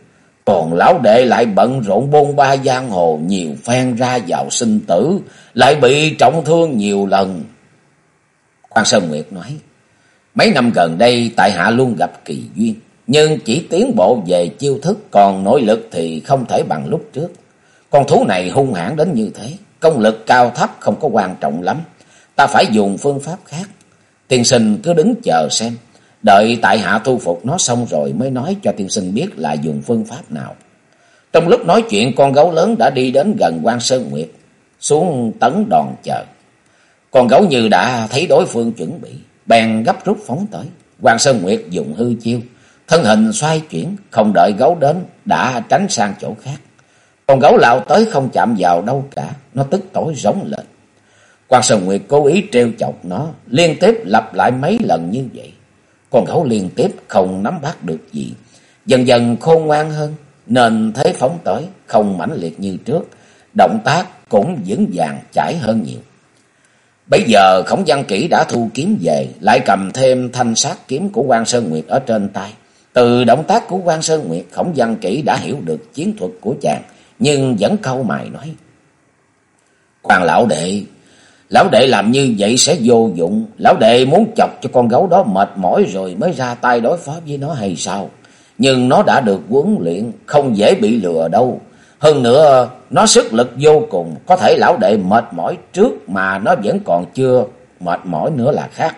Còn lão đệ lại bận rộn bôn ba giang hồ nhiều phen ra vào sinh tử, lại bị trọng thương nhiều lần. Quan Sơn Nguyệt nói, mấy năm gần đây tại hạ luôn gặp kỳ duyên, nhưng chỉ tiến bộ về chiêu thức, còn nội lực thì không thể bằng lúc trước. Con thú này hung hãn đến như thế, công lực cao thấp không có quan trọng lắm, ta phải dùng phương pháp khác. Tiên sinh cứ đứng chờ xem, đợi tại hạ thu phục nó xong rồi mới nói cho tiên sinh biết là dùng phương pháp nào. Trong lúc nói chuyện con gấu lớn đã đi đến gần quan Sơn Nguyệt, xuống tấn đòn chờ. Con gấu như đã thấy đối phương chuẩn bị, bèn gấp rút phóng tới. quan Sơn Nguyệt dùng hư chiêu, thân hình xoay chuyển, không đợi gấu đến, đã tránh sang chỗ khác. Con gấu lao tới không chạm vào đâu cả, nó tức tối rống lên. Quan Sơn Nguyệt cố ý trêu chọc nó, liên tiếp lặp lại mấy lần như vậy. Con gấu liên tiếp không nắm bắt được gì, dần dần khôn ngoan hơn, nên thế phóng tới, không mãnh liệt như trước, động tác cũng vững vàng chảy hơn nhiều. Bây giờ Khổng Văn kỹ đã thu kiếm về, lại cầm thêm thanh sát kiếm của quan Sơn Nguyệt ở trên tay. Từ động tác của quan Sơn Nguyệt, Khổng Văn Kỷ đã hiểu được chiến thuật của chàng, nhưng vẫn câu mày nói. Quan lão đệ, lão đệ làm như vậy sẽ vô dụng, lão đệ muốn chọc cho con gấu đó mệt mỏi rồi mới ra tay đối phó với nó hay sao? Nhưng nó đã được huấn luyện, không dễ bị lừa đâu. Hơn nữa, nó sức lực vô cùng, có thể lão đệ mệt mỏi trước mà nó vẫn còn chưa mệt mỏi nữa là khác.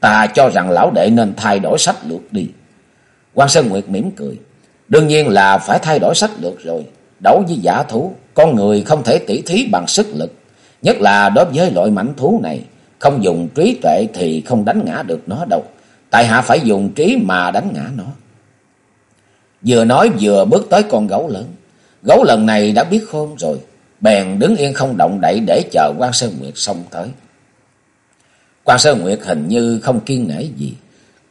Ta cho rằng lão đệ nên thay đổi sách lược đi quan Sơn Nguyệt mỉm cười. Đương nhiên là phải thay đổi sách lược rồi. Đấu với giả thú, con người không thể tỉ thí bằng sức lực. Nhất là đối với loại mảnh thú này, không dùng trí tuệ thì không đánh ngã được nó đâu. Tại hạ phải dùng trí mà đánh ngã nó. Vừa nói vừa bước tới con gấu lớn. Gấu lần này đã biết khôn rồi, bèn đứng yên không động đậy để chờ quan Sơn Nguyệt xông tới. quan Sơn Nguyệt hình như không kiên nể gì,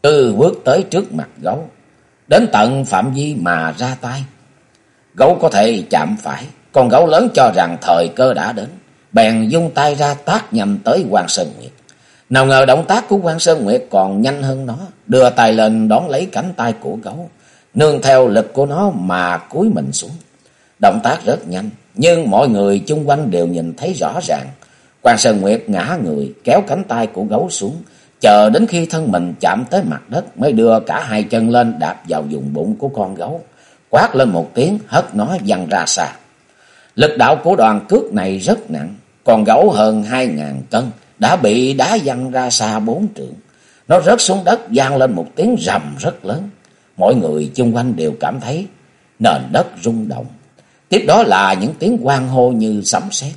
cứ bước tới trước mặt gấu, đến tận phạm vi mà ra tay. Gấu có thể chạm phải, con gấu lớn cho rằng thời cơ đã đến, bèn dung tay ra tác nhằm tới quan Sơn Nguyệt. Nào ngờ động tác của quan Sơn Nguyệt còn nhanh hơn nó, đưa tay lên đón lấy cánh tay của gấu, nương theo lực của nó mà cúi mình xuống. Động tác rất nhanh, nhưng mọi người chung quanh đều nhìn thấy rõ ràng. Quan Sơn Nguyệt ngã người, kéo cánh tay của gấu xuống, chờ đến khi thân mình chạm tới mặt đất mới đưa cả hai chân lên đạp vào vùng bụng của con gấu. Quát lên một tiếng, hất nó văng ra xa. Lực đạo của đoàn cước này rất nặng, con gấu hơn hai ngàn cân, đã bị đá văng ra xa bốn trượng. Nó rớt xuống đất vang lên một tiếng rầm rất lớn. Mọi người chung quanh đều cảm thấy nền đất rung động. Tiếp đó là những tiếng quan hô như sấm sét.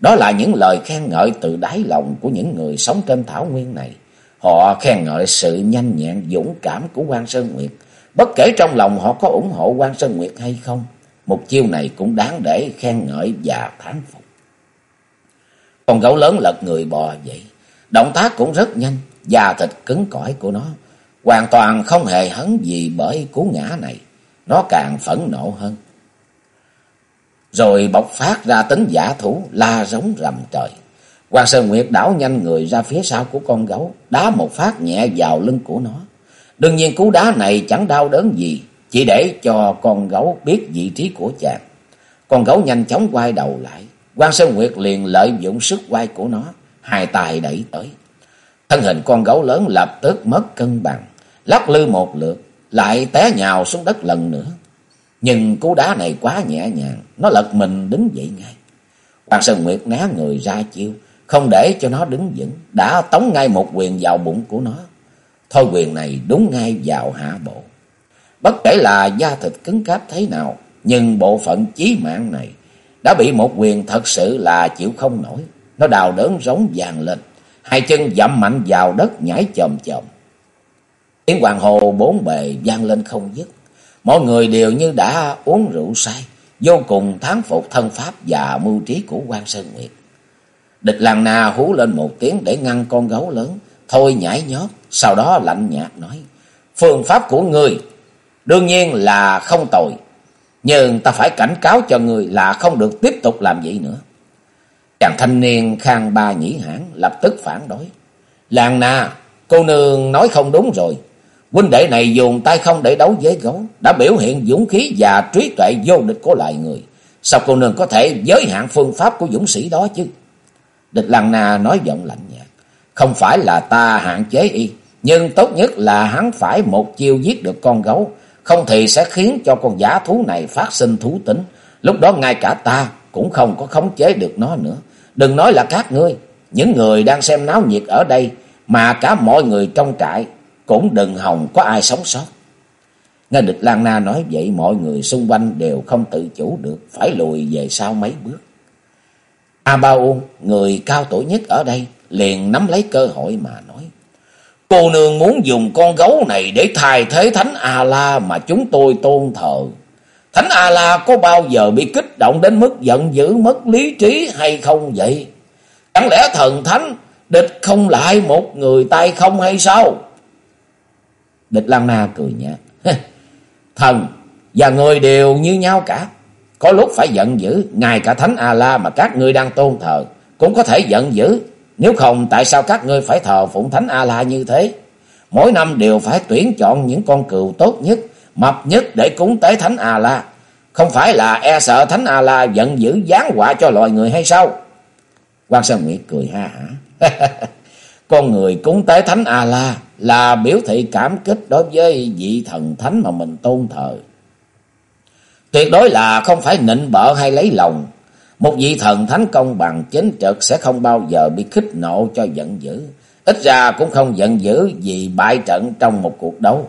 Đó là những lời khen ngợi từ đáy lòng của những người sống trên thảo nguyên này. Họ khen ngợi sự nhanh nhẹn dũng cảm của quan Sơn Nguyệt. Bất kể trong lòng họ có ủng hộ quan Sơn Nguyệt hay không. Một chiêu này cũng đáng để khen ngợi và thán phục. Con gấu lớn lật người bò vậy. Động tác cũng rất nhanh. Da thịt cứng cỏi của nó. Hoàn toàn không hề hấn gì bởi cú ngã này. Nó càng phẫn nộ hơn rồi bộc phát ra tính giả thủ, la giống rầm trời. Hoàng Sơn Nguyệt đảo nhanh người ra phía sau của con gấu, đá một phát nhẹ vào lưng của nó. Đương nhiên cú đá này chẳng đau đớn gì, chỉ để cho con gấu biết vị trí của chàng. Con gấu nhanh chóng quay đầu lại, Quan Sơn Nguyệt liền lợi dụng sức quay của nó, hai tay đẩy tới. Thân hình con gấu lớn lập tức mất cân bằng, lắc lư một lượt, lại té nhào xuống đất lần nữa. Nhưng cú đá này quá nhẹ nhàng, nó lật mình đứng dậy ngay. Hoàng Sơn Nguyệt né người ra chiêu, không để cho nó đứng vững, đã tống ngay một quyền vào bụng của nó. Thôi quyền này đúng ngay vào hạ bộ. Bất kể là da thịt cứng cáp thế nào, nhưng bộ phận chí mạng này đã bị một quyền thật sự là chịu không nổi. Nó đào đớn rống vàng lên, hai chân dậm mạnh vào đất nhảy chồm chồm. Tiếng hoàng hồ bốn bề vang lên không dứt. Mọi người đều như đã uống rượu say, vô cùng thán phục thân pháp và mưu trí của quan Sơn Nguyệt. Địch làng nà hú lên một tiếng để ngăn con gấu lớn, thôi nhảy nhót, sau đó lạnh nhạt nói, phương pháp của ngươi đương nhiên là không tội nhưng ta phải cảnh cáo cho người là không được tiếp tục làm vậy nữa. Chàng thanh niên khang ba nhĩ hãn lập tức phản đối. Làng nà cô nương nói không đúng rồi. Huynh đệ này dùng tay không để đấu với gấu, đã biểu hiện dũng khí và trí tuệ vô địch của loài người. Sao cô nương có thể giới hạn phương pháp của dũng sĩ đó chứ? Địch Lăng na nói giọng lạnh nhạt. Không phải là ta hạn chế y, nhưng tốt nhất là hắn phải một chiêu giết được con gấu, không thì sẽ khiến cho con giả thú này phát sinh thú tính. Lúc đó ngay cả ta cũng không có khống chế được nó nữa. Đừng nói là các ngươi, những người đang xem náo nhiệt ở đây, mà cả mọi người trong trại cũng đừng hòng có ai sống sót. Nghe địch Lan Na nói vậy mọi người xung quanh đều không tự chủ được, phải lùi về sau mấy bước. A Ba Uông, người cao tuổi nhất ở đây, liền nắm lấy cơ hội mà nói. Cô nương muốn dùng con gấu này để thay thế Thánh A-La mà chúng tôi tôn thờ. Thánh A-La có bao giờ bị kích động đến mức giận dữ mất lý trí hay không vậy? Chẳng lẽ thần thánh địch không lại một người tay không hay sao? Địch Lan Na cười nhạt. Thần và người đều như nhau cả. Có lúc phải giận dữ, ngay cả Thánh A-La mà các ngươi đang tôn thờ cũng có thể giận dữ. Nếu không tại sao các ngươi phải thờ phụng Thánh A-La như thế? Mỗi năm đều phải tuyển chọn những con cừu tốt nhất, mập nhất để cúng tế Thánh A-La. Không phải là e sợ Thánh A-La giận dữ giáng họa cho loài người hay sao? Quan Sơn Nguyệt cười ha hả. con người cúng tế Thánh A-La là biểu thị cảm kích đối với vị thần thánh mà mình tôn thờ. Tuyệt đối là không phải nịnh bợ hay lấy lòng. Một vị thần thánh công bằng chính trực sẽ không bao giờ bị khích nộ cho giận dữ. Ít ra cũng không giận dữ vì bại trận trong một cuộc đấu.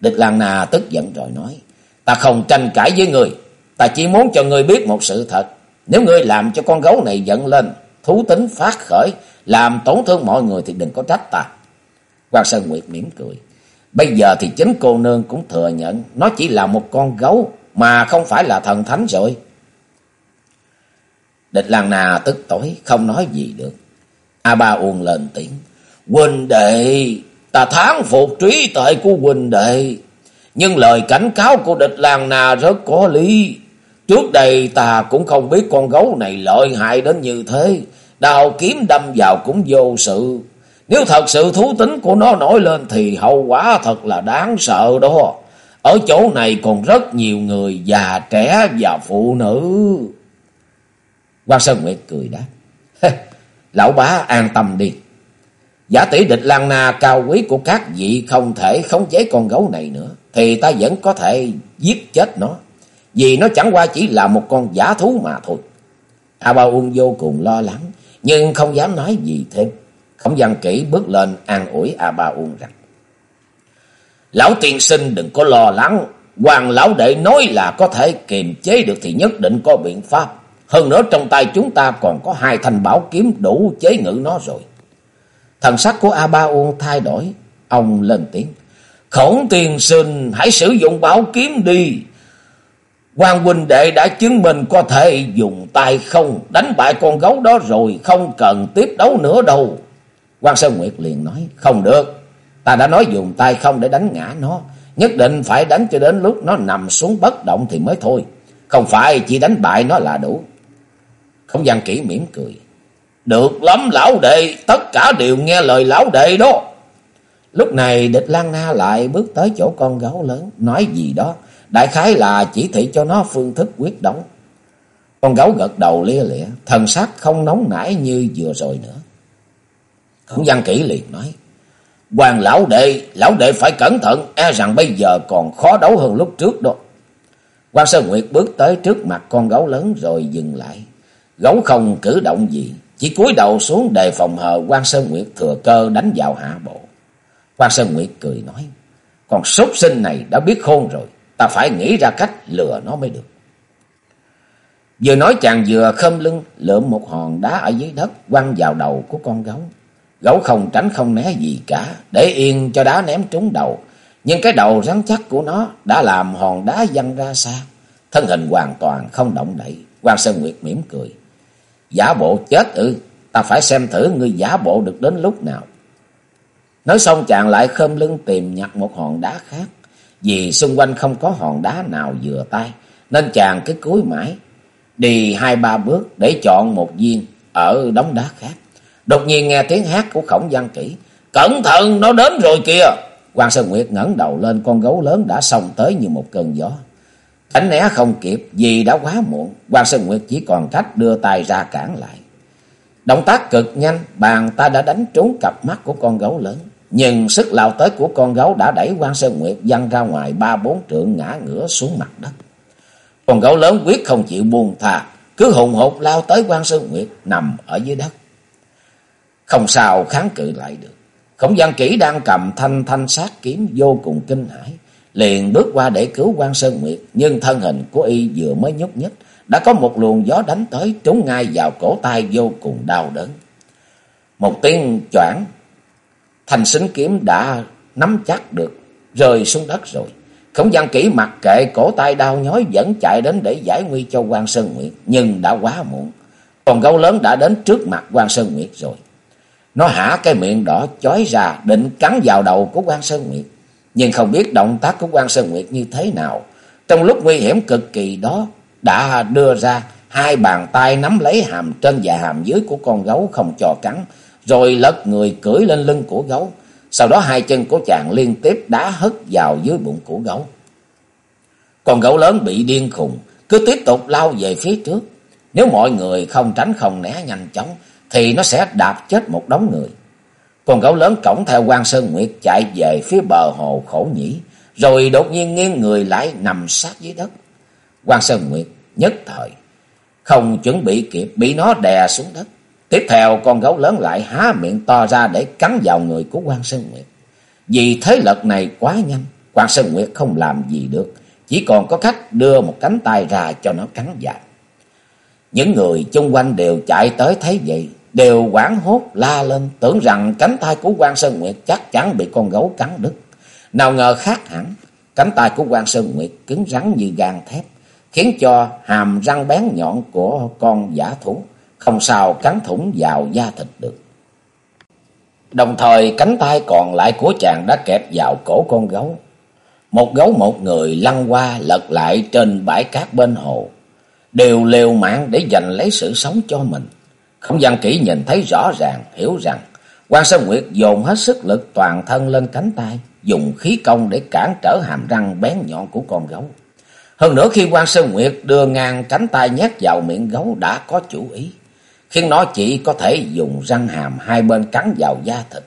Địch Lan Na tức giận rồi nói. Ta không tranh cãi với người. Ta chỉ muốn cho người biết một sự thật. Nếu ngươi làm cho con gấu này giận lên, thú tính phát khởi, làm tổn thương mọi người thì đừng có trách ta. Quan Sơn Nguyệt mỉm cười. Bây giờ thì chính cô nương cũng thừa nhận nó chỉ là một con gấu mà không phải là thần thánh rồi. Địch Lan Na tức tối không nói gì được. A Ba uồn lên tiếng. Huynh đệ, ta thán phục trí tuệ của huynh đệ. Nhưng lời cảnh cáo của địch Lan Na rất có lý. Trước đây ta cũng không biết con gấu này lợi hại đến như thế. Đào kiếm đâm vào cũng vô sự. Nếu thật sự thú tính của nó nổi lên thì hậu quả thật là đáng sợ đó. Ở chỗ này còn rất nhiều người già trẻ và phụ nữ. Quan Sơn Nguyệt cười đáp. Lão bá an tâm đi. Giả tỷ địch Lan Na cao quý của các vị không thể khống chế con gấu này nữa. Thì ta vẫn có thể giết chết nó. Vì nó chẳng qua chỉ là một con giả thú mà thôi. A Ba Uông vô cùng lo lắng. Nhưng không dám nói gì thêm. Khổng văn kỹ bước lên an ủi A Ba Uông rằng. Lão tiên sinh đừng có lo lắng. Hoàng lão đệ nói là có thể kiềm chế được thì nhất định có biện pháp. Hơn nữa trong tay chúng ta còn có hai thanh bảo kiếm đủ chế ngự nó rồi. Thần sắc của A Ba Uông thay đổi. Ông lên tiếng. Khổng tiên sinh, hãy sử dụng bảo kiếm đi. Quan huynh đệ đã chứng minh có thể dùng tay không đánh bại con gấu đó rồi. Không cần tiếp đấu nữa đâu. Quan Sơn Nguyệt liền nói. Không được. Ta đã nói dùng tay không để đánh ngã nó. Nhất định phải đánh cho đến lúc nó nằm xuống bất động thì mới thôi. Không phải chỉ đánh bại nó là đủ. Không gian kỹ mỉm cười. Được lắm lão đệ, tất cả đều nghe lời lão đệ đó. Lúc này địch Lan Na lại bước tới chỗ con gấu lớn, nói gì đó. Đại khái là chỉ thị cho nó phương thức quyết đấu. Con gấu gật đầu lia lịa, thần sắc không nóng nảy như vừa rồi nữa. Không gian kỹ liền nói. Hoàng lão đệ, lão đệ phải cẩn thận, e rằng bây giờ còn khó đấu hơn lúc trước đó. quan Sơn Nguyệt bước tới trước mặt con gấu lớn rồi dừng lại. Gấu không cử động gì, chỉ cúi đầu xuống đề phòng hờ quan Sơn Nguyệt thừa cơ đánh vào hạ bộ. quan Sơn Nguyệt cười nói, con súc sinh này đã biết khôn rồi, ta phải nghĩ ra cách lừa nó mới được. Vừa nói chàng vừa khâm lưng lượm một hòn đá ở dưới đất quăng vào đầu của con gấu. Gấu không tránh không né gì cả, để yên cho đá ném trúng đầu. Nhưng cái đầu rắn chắc của nó đã làm hòn đá văng ra xa. Thân hình hoàn toàn không động đậy. Quan Sơn Nguyệt mỉm cười. Giả bộ chết ư, ta phải xem thử ngươi giả bộ được đến lúc nào. Nói xong chàng lại khom lưng tìm nhặt một hòn đá khác. Vì xung quanh không có hòn đá nào vừa tay, nên chàng cứ cúi mãi, đi hai ba bước để chọn một viên ở đống đá khác. Đột nhiên nghe tiếng hát của khổng văn kỹ. Cẩn thận, nó đến rồi kìa. quan Sơn Nguyệt ngẩng đầu lên, con gấu lớn đã xông tới như một cơn gió. Tránh né không kịp vì đã quá muộn. quan Sơn Nguyệt chỉ còn cách đưa tay ra cản lại. Động tác cực nhanh, bàn ta đã đánh trúng cặp mắt của con gấu lớn. Nhưng sức lao tới của con gấu đã đẩy quan Sơn Nguyệt văng ra ngoài ba bốn trượng ngã ngửa xuống mặt đất. Con gấu lớn quyết không chịu buông thà, cứ hùng hột lao tới quan Sơn Nguyệt nằm ở dưới đất. Không sao kháng cự lại được. Khổng Văn Kỷ đang cầm thanh thanh sát kiếm vô cùng kinh hãi, liền bước qua để cứu quan Sơn Nguyệt, nhưng thân hình của y vừa mới nhúc nhích, đã có một luồng gió đánh tới trúng ngay vào cổ tay vô cùng đau đớn. Một tiếng choảng Thành xính kiếm đã nắm chắc được, rơi xuống đất rồi. Khổng văn kỹ mặc kệ cổ tay đau nhói vẫn chạy đến để giải nguy cho quan Sơn Nguyệt, nhưng đã quá muộn. Còn gấu lớn đã đến trước mặt quan Sơn Nguyệt rồi. Nó hả cái miệng đỏ chói ra định cắn vào đầu của quan Sơn Nguyệt. Nhưng không biết động tác của quan Sơn Nguyệt như thế nào. Trong lúc nguy hiểm cực kỳ đó đã đưa ra hai bàn tay nắm lấy hàm trên và hàm dưới của con gấu không cho cắn rồi lật người cưỡi lên lưng của gấu. Sau đó hai chân của chàng liên tiếp đá hất vào dưới bụng của gấu. Con gấu lớn bị điên khùng, cứ tiếp tục lao về phía trước. Nếu mọi người không tránh không né nhanh chóng, thì nó sẽ đạp chết một đống người. Con gấu lớn cổng theo quan Sơn Nguyệt chạy về phía bờ hồ khổ nhĩ, rồi đột nhiên nghiêng người lại nằm sát dưới đất. quan Sơn Nguyệt nhất thời, không chuẩn bị kịp bị nó đè xuống đất. Tiếp theo con gấu lớn lại há miệng to ra để cắn vào người của quan Sơn Nguyệt. Vì thế lật này quá nhanh, quan Sơn Nguyệt không làm gì được, chỉ còn có cách đưa một cánh tay ra cho nó cắn vào. Những người chung quanh đều chạy tới thấy vậy, đều quảng hốt la lên, tưởng rằng cánh tay của quan Sơn Nguyệt chắc chắn bị con gấu cắn đứt. Nào ngờ khác hẳn, cánh tay của quan Sơn Nguyệt cứng rắn như gan thép, khiến cho hàm răng bén nhọn của con giả thú không sao cắn thủng vào da thịt được. Đồng thời cánh tay còn lại của chàng đã kẹp vào cổ con gấu. Một gấu một người lăn qua lật lại trên bãi cát bên hồ. Đều liều mạng để giành lấy sự sống cho mình. Không gian kỹ nhìn thấy rõ ràng, hiểu rằng quan Sơn Nguyệt dồn hết sức lực toàn thân lên cánh tay, dùng khí công để cản trở hàm răng bén nhọn của con gấu. Hơn nữa khi quan Sơn Nguyệt đưa ngang cánh tay nhét vào miệng gấu đã có chủ ý khiến nó chỉ có thể dùng răng hàm hai bên cắn vào da thịt.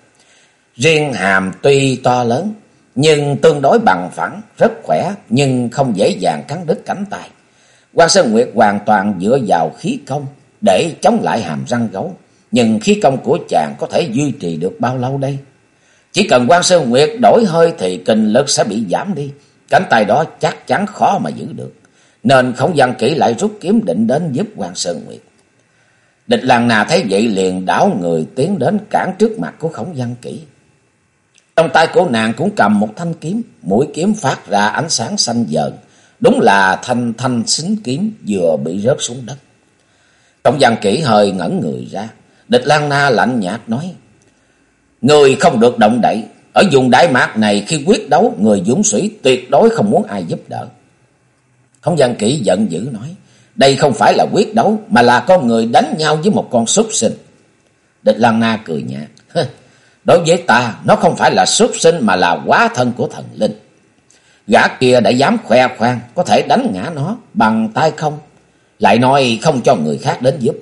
Riêng hàm tuy to lớn, nhưng tương đối bằng phẳng, rất khỏe, nhưng không dễ dàng cắn đứt cánh tay. Quan Sơn Nguyệt hoàn toàn dựa vào khí công để chống lại hàm răng gấu. Nhưng khí công của chàng có thể duy trì được bao lâu đây? Chỉ cần Quan Sơn Nguyệt đổi hơi thì kinh lực sẽ bị giảm đi. Cánh tay đó chắc chắn khó mà giữ được. Nên không gian kỹ lại rút kiếm định đến giúp Quan Sơn Nguyệt. Địch làng nà thấy vậy liền đảo người tiến đến cản trước mặt của khổng văn kỹ. Trong tay của nàng cũng cầm một thanh kiếm, mũi kiếm phát ra ánh sáng xanh dờn. Đúng là thanh thanh xính kiếm vừa bị rớt xuống đất. Khổng Giang kỹ hơi ngẩn người ra. Địch Lan Na lạnh nhạt nói. Người không được động đậy. Ở vùng Đại Mạc này khi quyết đấu, người dũng sĩ tuyệt đối không muốn ai giúp đỡ. Khổng Giang kỹ giận dữ nói. Đây không phải là quyết đấu, mà là con người đánh nhau với một con súc sinh. Địch Lan Na cười nhạt. Đối với ta, nó không phải là súc sinh mà là quá thân của thần linh. Gã kia đã dám khoe khoang, có thể đánh ngã nó bằng tay không. Lại nói không cho người khác đến giúp.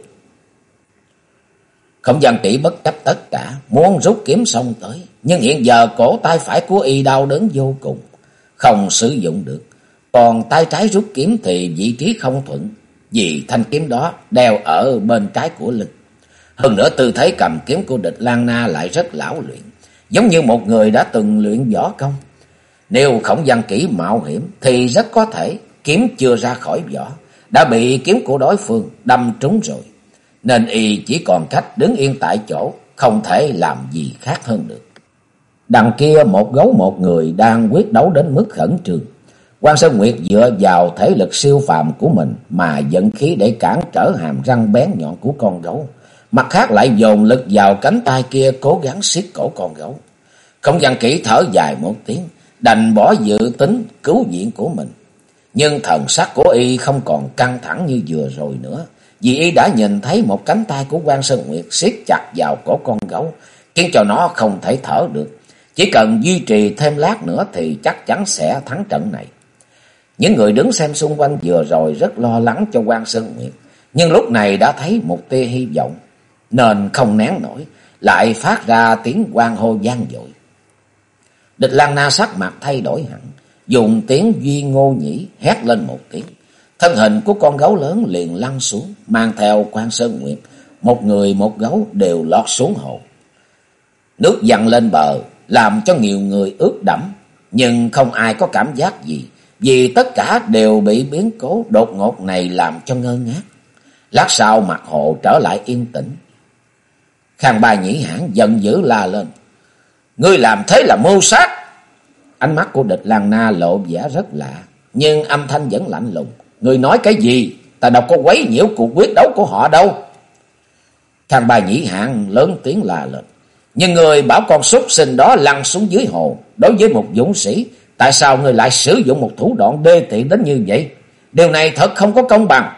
Không gian tỷ bất chấp tất cả, muốn rút kiếm xong tới. Nhưng hiện giờ cổ tay phải của y đau đớn vô cùng, không sử dụng được. Còn tay trái rút kiếm thì vị trí không thuận, vì thanh kiếm đó đeo ở bên trái của lưng. Hơn nữa tư thế cầm kiếm của địch Lan Na lại rất lão luyện, giống như một người đã từng luyện võ công. Nếu khổng gian kỹ mạo hiểm thì rất có thể kiếm chưa ra khỏi vỏ, đã bị kiếm của đối phương đâm trúng rồi. Nên y chỉ còn cách đứng yên tại chỗ, không thể làm gì khác hơn được. Đằng kia một gấu một người đang quyết đấu đến mức khẩn trương. Quan Sơn Nguyệt dựa vào thể lực siêu phàm của mình mà dẫn khí để cản trở hàm răng bén nhọn của con gấu. Mặt khác lại dồn lực vào cánh tay kia cố gắng siết cổ con gấu. Không gian kỹ thở dài một tiếng, đành bỏ dự tính cứu viện của mình. Nhưng thần sắc của y không còn căng thẳng như vừa rồi nữa. Vì y đã nhìn thấy một cánh tay của quan Sơn Nguyệt siết chặt vào cổ con gấu, khiến cho nó không thể thở được. Chỉ cần duy trì thêm lát nữa thì chắc chắn sẽ thắng trận này. Những người đứng xem xung quanh vừa rồi rất lo lắng cho quan Sơn Nguyệt. Nhưng lúc này đã thấy một tia hy vọng. Nên không nén nổi. Lại phát ra tiếng quan hô gian dội. Địch Lan Na sắc mặt thay đổi hẳn. Dùng tiếng duy ngô nhĩ hét lên một tiếng. Thân hình của con gấu lớn liền lăn xuống. Mang theo quan Sơn Nguyệt. Một người, một gấu đều lọt xuống hồ. Nước dặn lên bờ. Làm cho nhiều người ướt đẫm. Nhưng không ai có cảm giác gì, vì tất cả đều bị biến cố đột ngột này làm cho ngơ ngác. Lát sau mặt hồ trở lại yên tĩnh. Khang ba nhĩ hãn giận dữ la lên. Ngươi làm thế là mưu sát. Ánh mắt của địch làng na lộ vẻ rất lạ. Nhưng âm thanh vẫn lạnh lùng. người nói cái gì? Ta đâu có quấy nhiễu cuộc quyết đấu của họ đâu. Thằng bà nhĩ hạng lớn tiếng là lên. Nhưng người bảo con súc sinh đó lăn xuống dưới hồ. Đối với một dũng sĩ, Tại sao người lại sử dụng một thủ đoạn đê tiện đến như vậy? Điều này thật không có công bằng.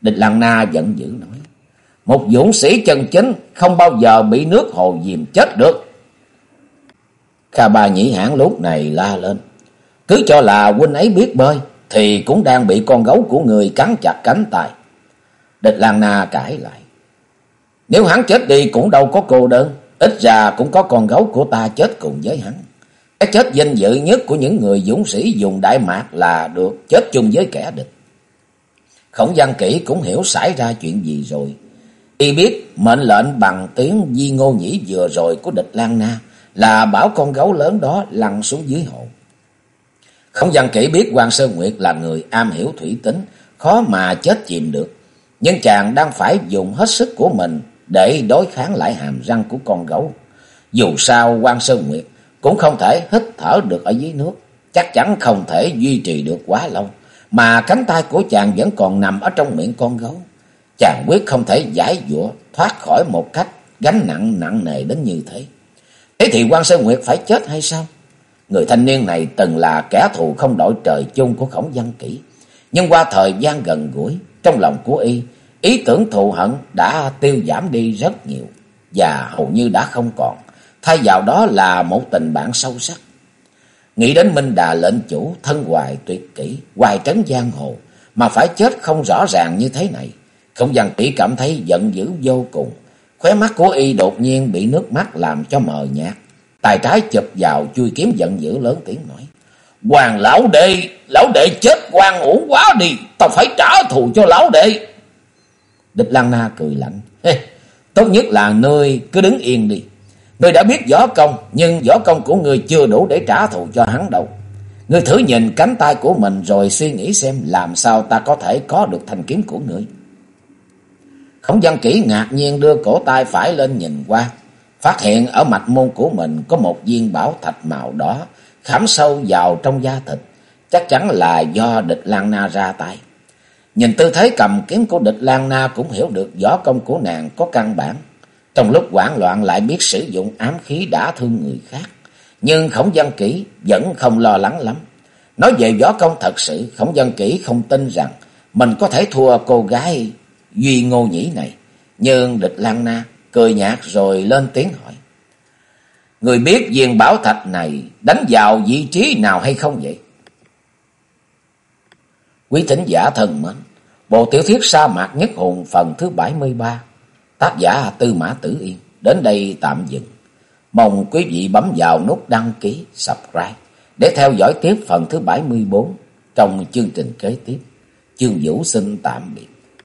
Địch Lăng Na giận dữ nói. Một dũng sĩ chân chính không bao giờ bị nước hồ dìm chết được. Kha Ba Nhĩ Hãn lúc này la lên. Cứ cho là huynh ấy biết bơi, thì cũng đang bị con gấu của người cắn chặt cánh tay. Địch Lan Na cãi lại. Nếu hắn chết đi cũng đâu có cô đơn. Ít ra cũng có con gấu của ta chết cùng với hắn. Cái chết danh dự nhất của những người dũng sĩ dùng Đại Mạc là được chết chung với kẻ địch. Khổng văn kỹ cũng hiểu xảy ra chuyện gì rồi. Y biết mệnh lệnh bằng tiếng di ngô nhĩ vừa rồi của địch Lan Na là bảo con gấu lớn đó lăn xuống dưới hồ. Không văn kỹ biết quan Sơn Nguyệt là người am hiểu thủy tính, khó mà chết chìm được. Nhưng chàng đang phải dùng hết sức của mình để đối kháng lại hàm răng của con gấu. Dù sao quan Sơn Nguyệt cũng không thể hít thở được ở dưới nước, chắc chắn không thể duy trì được quá lâu, mà cánh tay của chàng vẫn còn nằm ở trong miệng con gấu. Chàng quyết không thể giải dụa thoát khỏi một cách gánh nặng nặng nề đến như thế. Thế thì quan Sơn Nguyệt phải chết hay sao? Người thanh niên này từng là kẻ thù không đổi trời chung của khổng văn kỹ. Nhưng qua thời gian gần gũi, trong lòng của y, ý tưởng thù hận đã tiêu giảm đi rất nhiều và hầu như đã không còn thay vào đó là một tình bạn sâu sắc. Nghĩ đến Minh Đà lệnh chủ, thân hoài tuyệt kỹ, hoài trấn giang hồ, mà phải chết không rõ ràng như thế này. Không dằn kỹ cảm thấy giận dữ vô cùng. Khóe mắt của y đột nhiên bị nước mắt làm cho mờ nhạt. Tài trái chụp vào chui kiếm giận dữ lớn tiếng nói. Hoàng lão đệ, lão đệ chết quan uổng quá đi, tao phải trả thù cho lão đệ. Địch Lan Na cười lạnh. Tốt nhất là nơi cứ đứng yên đi. Ngươi đã biết võ công, nhưng võ công của ngươi chưa đủ để trả thù cho hắn đâu. Ngươi thử nhìn cánh tay của mình rồi suy nghĩ xem làm sao ta có thể có được thanh kiếm của ngươi. Khổng văn kỹ ngạc nhiên đưa cổ tay phải lên nhìn qua. Phát hiện ở mạch môn của mình có một viên bảo thạch màu đỏ khảm sâu vào trong da thịt. Chắc chắn là do địch Lan Na ra tay. Nhìn tư thế cầm kiếm của địch Lan Na cũng hiểu được võ công của nàng có căn bản. Trong lúc hoảng loạn lại biết sử dụng ám khí đã thương người khác. Nhưng khổng văn kỹ vẫn không lo lắng lắm. Nói về võ công thật sự, khổng văn kỹ không tin rằng mình có thể thua cô gái Duy Ngô Nhĩ này. Nhưng địch Lan Na cười nhạt rồi lên tiếng hỏi. Người biết viên bảo thạch này đánh vào vị trí nào hay không vậy? Quý thính giả thân mến, bộ tiểu thuyết sa mạc nhất hồn phần thứ 73 Tác giả Tư Mã Tử Yên đến đây tạm dừng. Mong quý vị bấm vào nút đăng ký, subscribe để theo dõi tiếp phần thứ 74 trong chương trình kế tiếp. Chương Vũ xin tạm biệt.